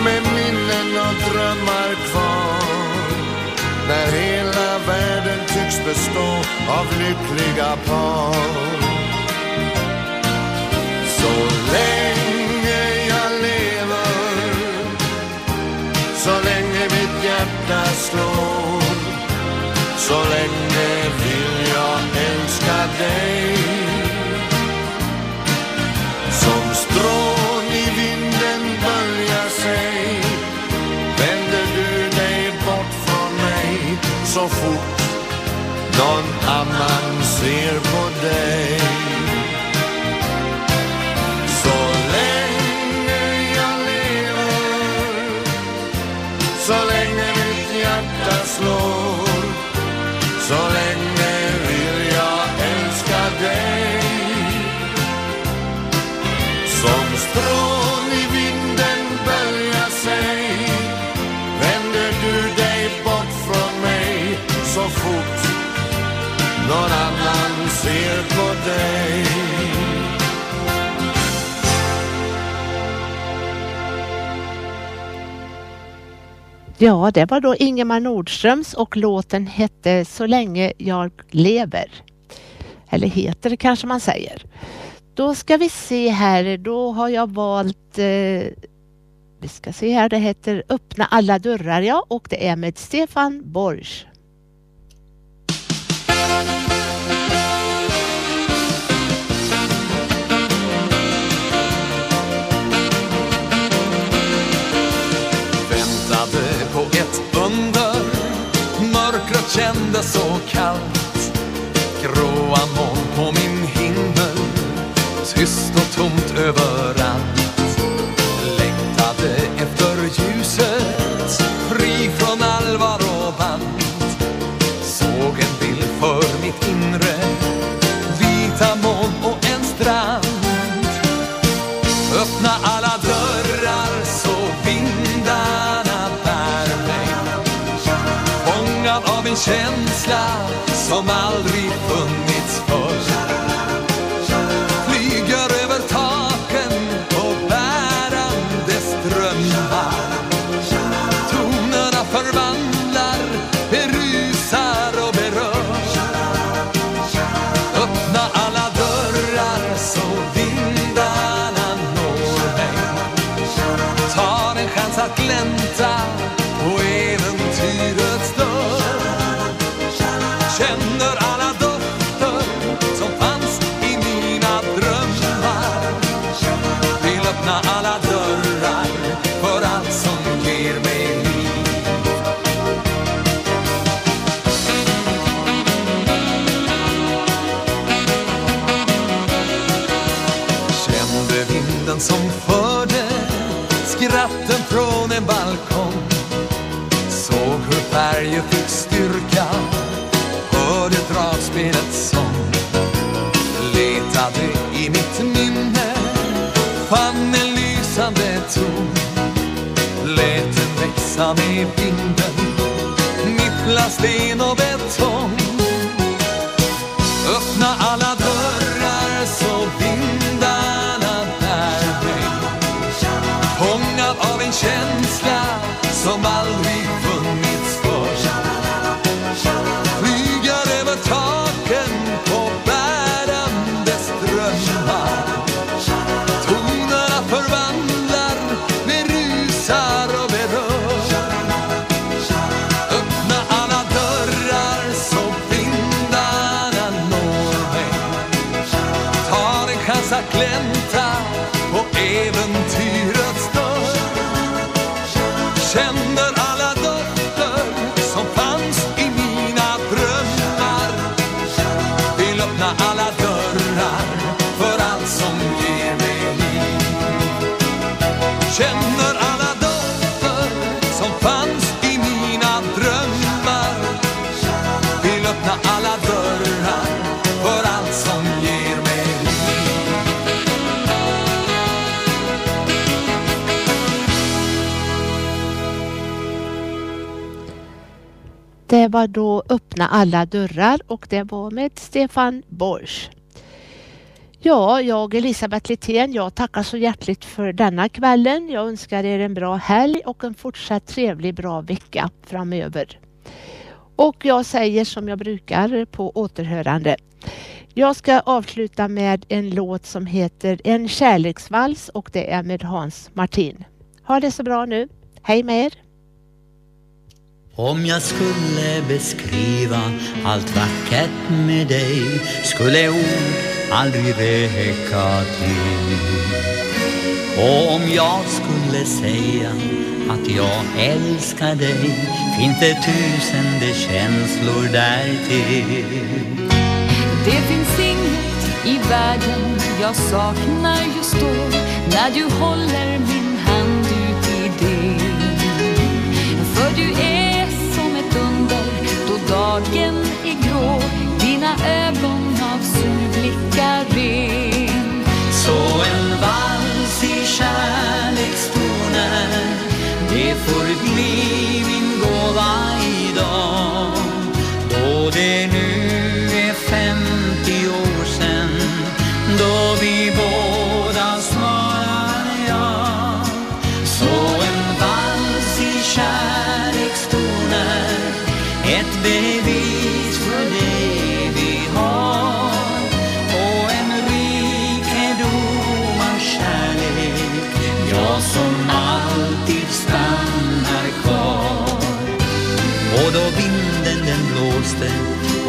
med minnen och drömmar kvar. Bestå av lyckliga par. Så länge jag lever Så länge mitt hjärta slår Så länge vill jag älska dig Som strån i vinden böljar sig Vänder du dig bort från mig Så fort någon annan ser på dig. Någon annan ser på dig Ja, det var då Ingemar Nordströms och låten hette Så länge jag lever. Eller heter det kanske man säger. Då ska vi se här, då har jag valt eh, vi ska se här, det heter Öppna alla dörrar ja och det är med Stefan Borsch. Kändes så kallt. Gråa moln på min himmel Tyst och tomt överallt. Längtade efter ljuset. Känsla som aldrig lysande Lät den växa med vinden. Mittla sten var då Öppna alla dörrar och det var med Stefan Borsch. Ja, jag Elisabeth Littén, jag tackar så hjärtligt för denna kvällen. Jag önskar er en bra helg och en fortsatt trevlig bra vecka framöver. Och jag säger som jag brukar på återhörande. Jag ska avsluta med en låt som heter En kärleksvals och det är med Hans Martin. Ha det så bra nu. Hej med er! Om jag skulle beskriva allt vackert med dig skulle ord aldrig räcka till. Och om jag skulle säga att jag älskar dig finns det tusende känslor därtill. Det finns inget i världen jag saknar just då när du håller min hand ut i din. För du är dagen är grå, dina ögon av surblickar ren. Så en vals i kärlek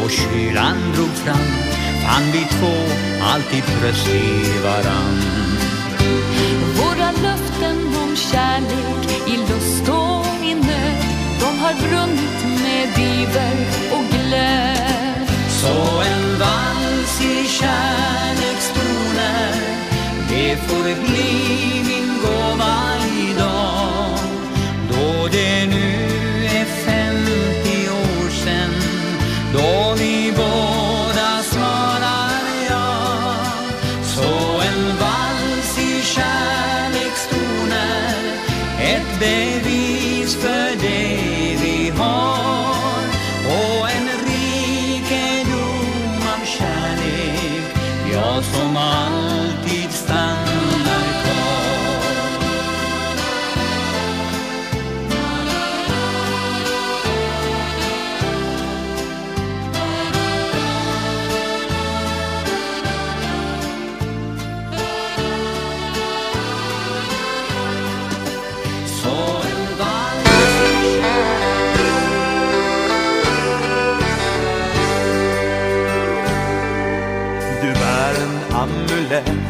och kylan drog fram fann vi två alltid tröst i varann. Våra löften om kärlek i lust och i nöd De har brunnit med iver och glöd Så en vals i kärlekstoner Det får bli min gåva idag. Då det nu en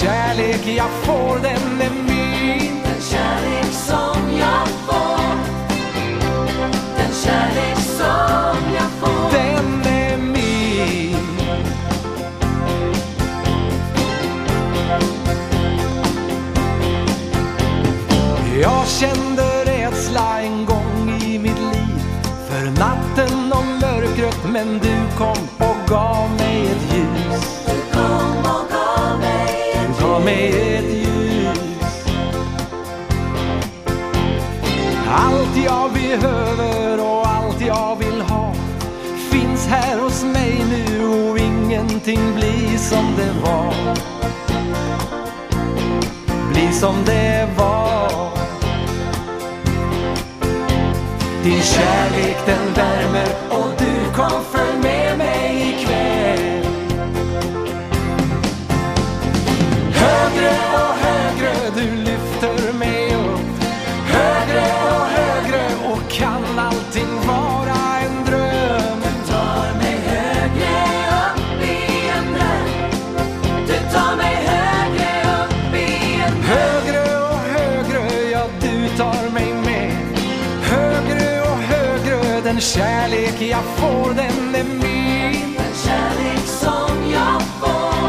kärlek jag får den är min behöver och allt jag vill ha finns här hos mig nu och ingenting blir som det var. Blir som det var. Din kärlek den kärlek jag får, den är min. Den kärlek som jag får.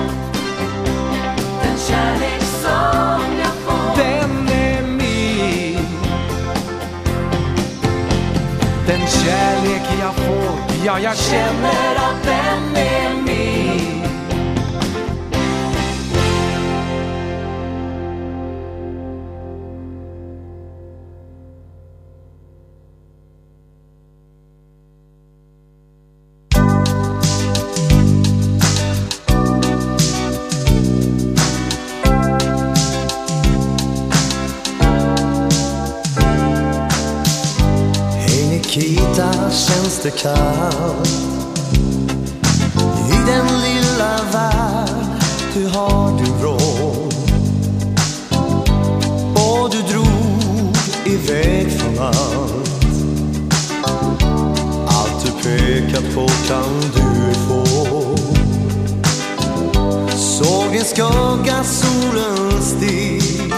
Den kärlek som jag får. Den är min. Den kärlek jag får, ja jag känner att den är min. Känns? I den lilla värld du har du råd. Och du drog iväg från allt. Allt du pekat på kan du få. Såg din skugga solen stig.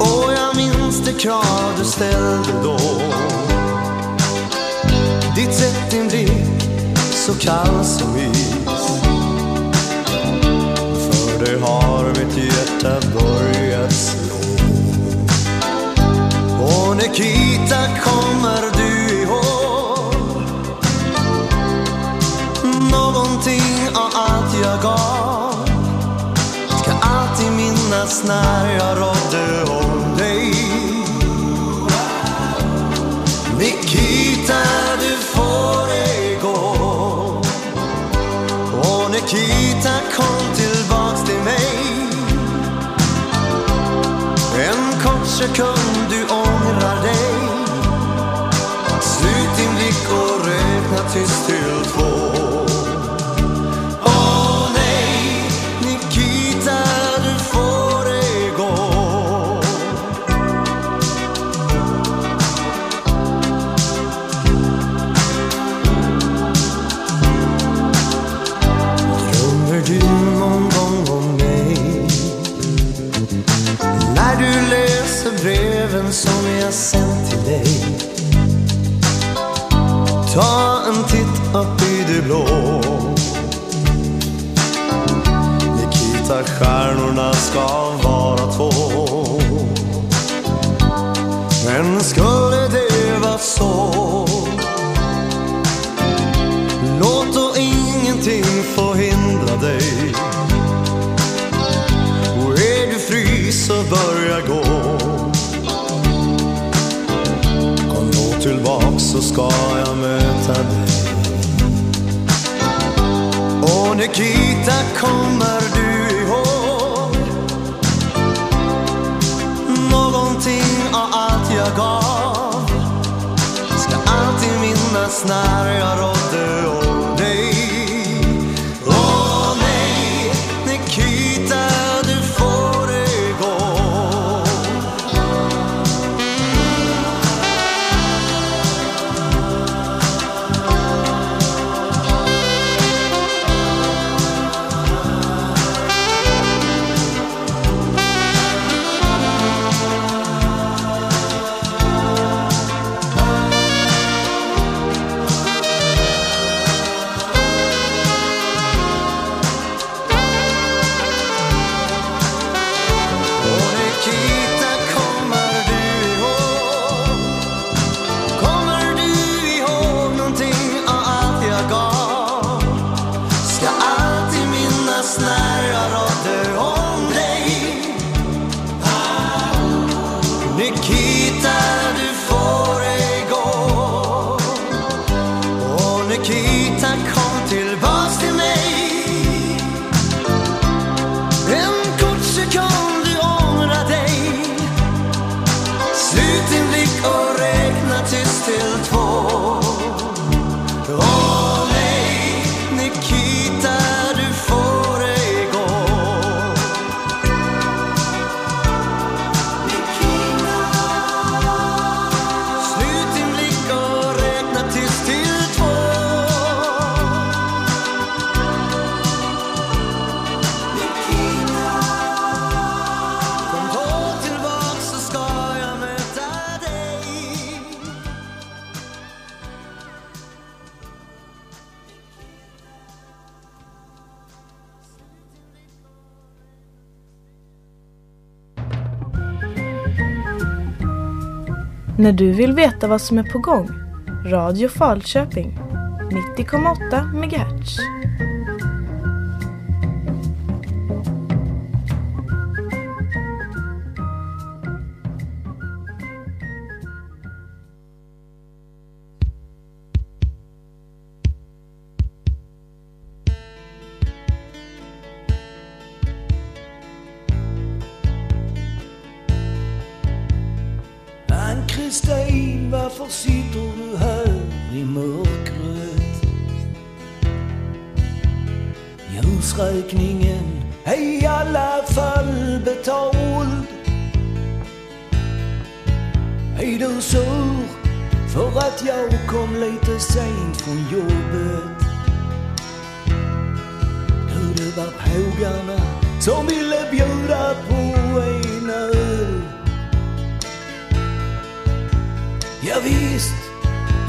Och jag minns det krav du ställde då. Chans kall som is För det har mitt hjärta börjat slå. Och Nikita, kommer du ihåg Någonting av allt jag gav? Ska alltid minnas när jag rådde sekund du ångrar dig. Slut din blick och räkna tyst till som jag sänt till dig. Ta en titt upp i det blå. Nikita, stjärnorna ska vara så ska jag möta dig Och Nikita, kommer du ihåg Någonting av allt jag gav Ska alltid minnas när jag rådde år. När du vill veta vad som är på gång Radio Falköping 90,8 MHz.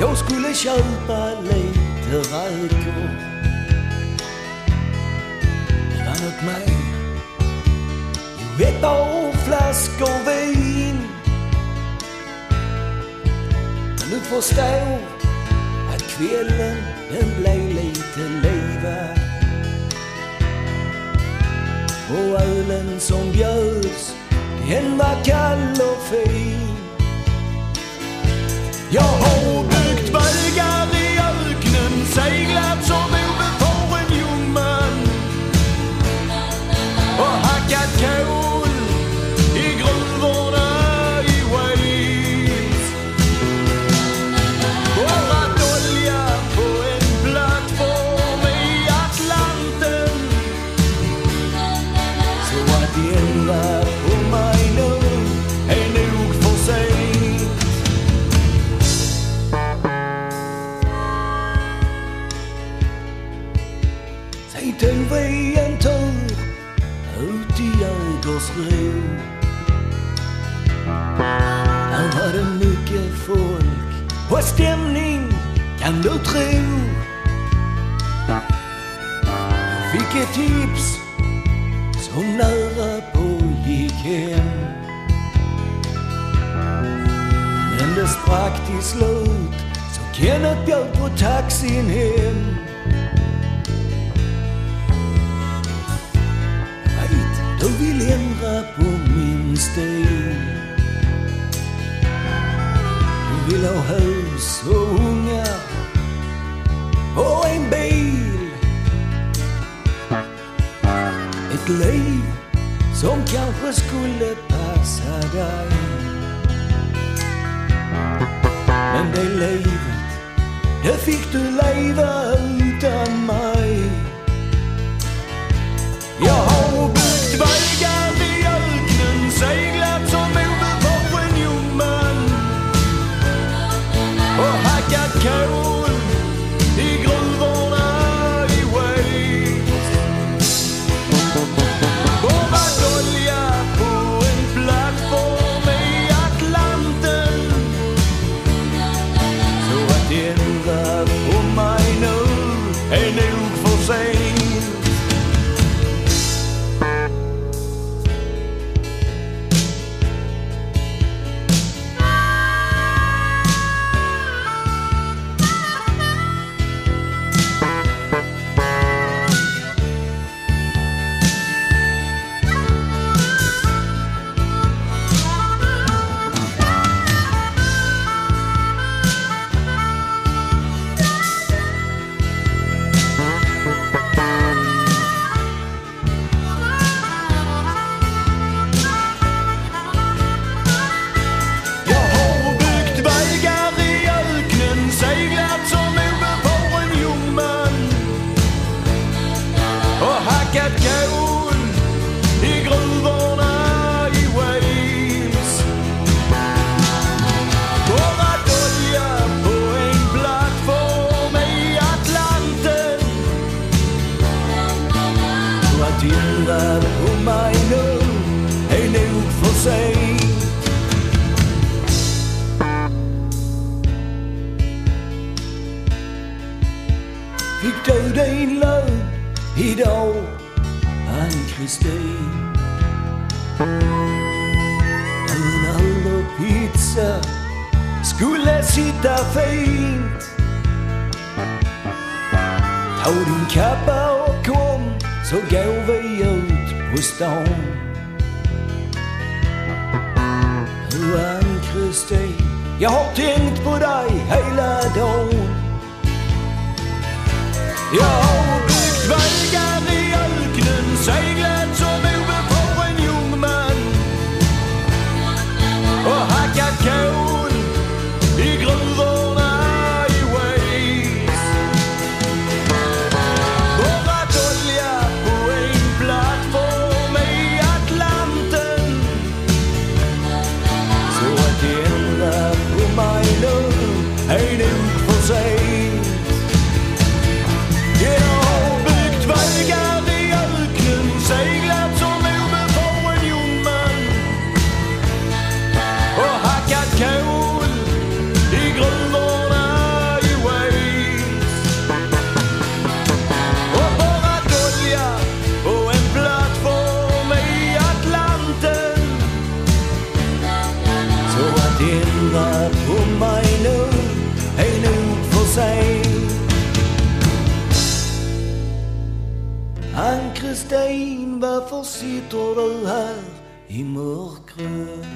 Jag skulle köpa lite räkor. Det var något mer. Jo, ett par flaskor vin. Men du förstår att kvällen den blev lite livad. Och ölen som bjöds, den var kall och fin. Jag har stämning kan du tro. Jag fick ett tips som nära på gick hem. Men det sprack till slut så Kenneth bjöd på taxin hem. Vet, du vill ändra på min stil. Du vill ha hög och ungar och en bil. Ett liv som kanske skulle passa dig. Men det livet, det fick du leva utan mig. Fick du din lön idag, Ann-Kristin? En öl och pizza skulle sitta fint. Ta din kappa och kom så går vi ut på stan. Du Ann-Kristin, jag har tänkt på dig hela dagen. Jag har byggt vägar i öknen, seglat sitter du här i mörkret?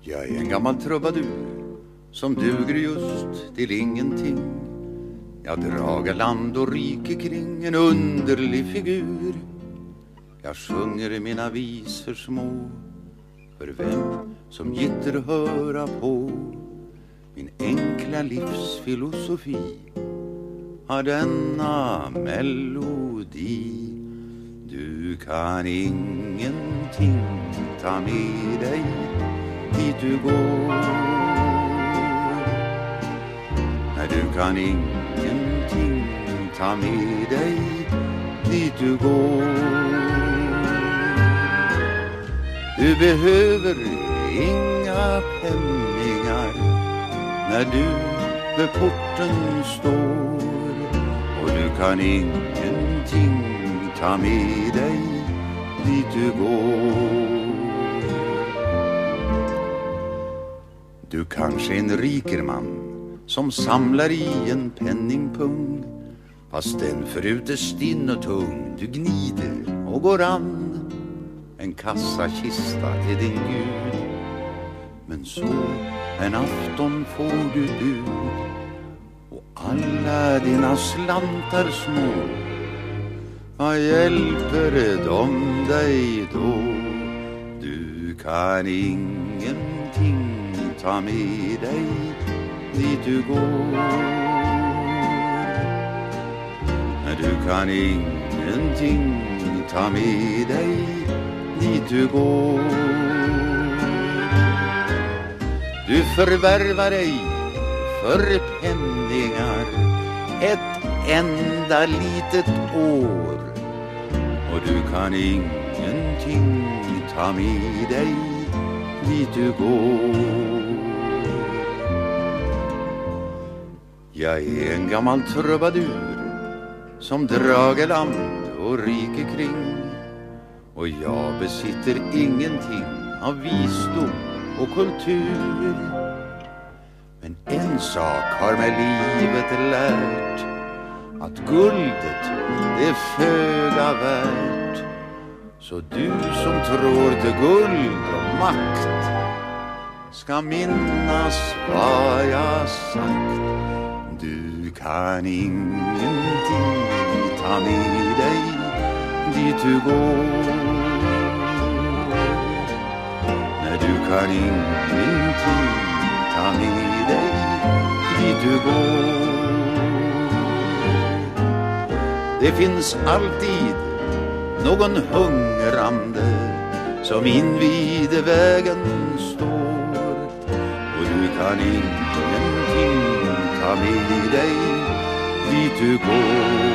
Jag är en gammal trubadur som duger just till ingenting. Jag dragar land och rike kring en underlig figur. Jag sjunger mina visor små för vem som gitter höra på. Min enkla livsfilosofi har denna melodi. Du kan ingenting ta med dig dit du går. Nej, du kan ingenting ta med dig dit du går. Du behöver inga penningar när du vid porten står och du kan ingenting ta med dig dit du går. Du kanske är en riker man som samlar i en penningpung fast den förut är stinn och tung du gnider och går an. En kassakista är din gud. Men så en afton får du bud. Och alla dina slantar små. Vad hjälper de dig då? Du kan ingenting ta med dig dit du går du kan ingenting ta med dig dit du går. Du förvärvar dig för penningar ett enda litet år. Och du kan ingenting ta med dig dit du går. Jag är en gammal trubadur som drager land och rike kring. Och jag besitter ingenting av visdom och kultur. Men en sak har mig livet lärt att guldet det är föga värt. Så du som tror till guld och makt ska minnas vad jag sagt. Du kan ingenting ta med dig dit du går. Nej, du kan ingenting ta med dig dit du går. Det finns alltid någon hungrande som invid vägen står. Och du kan ingenting ta med dig dit du går.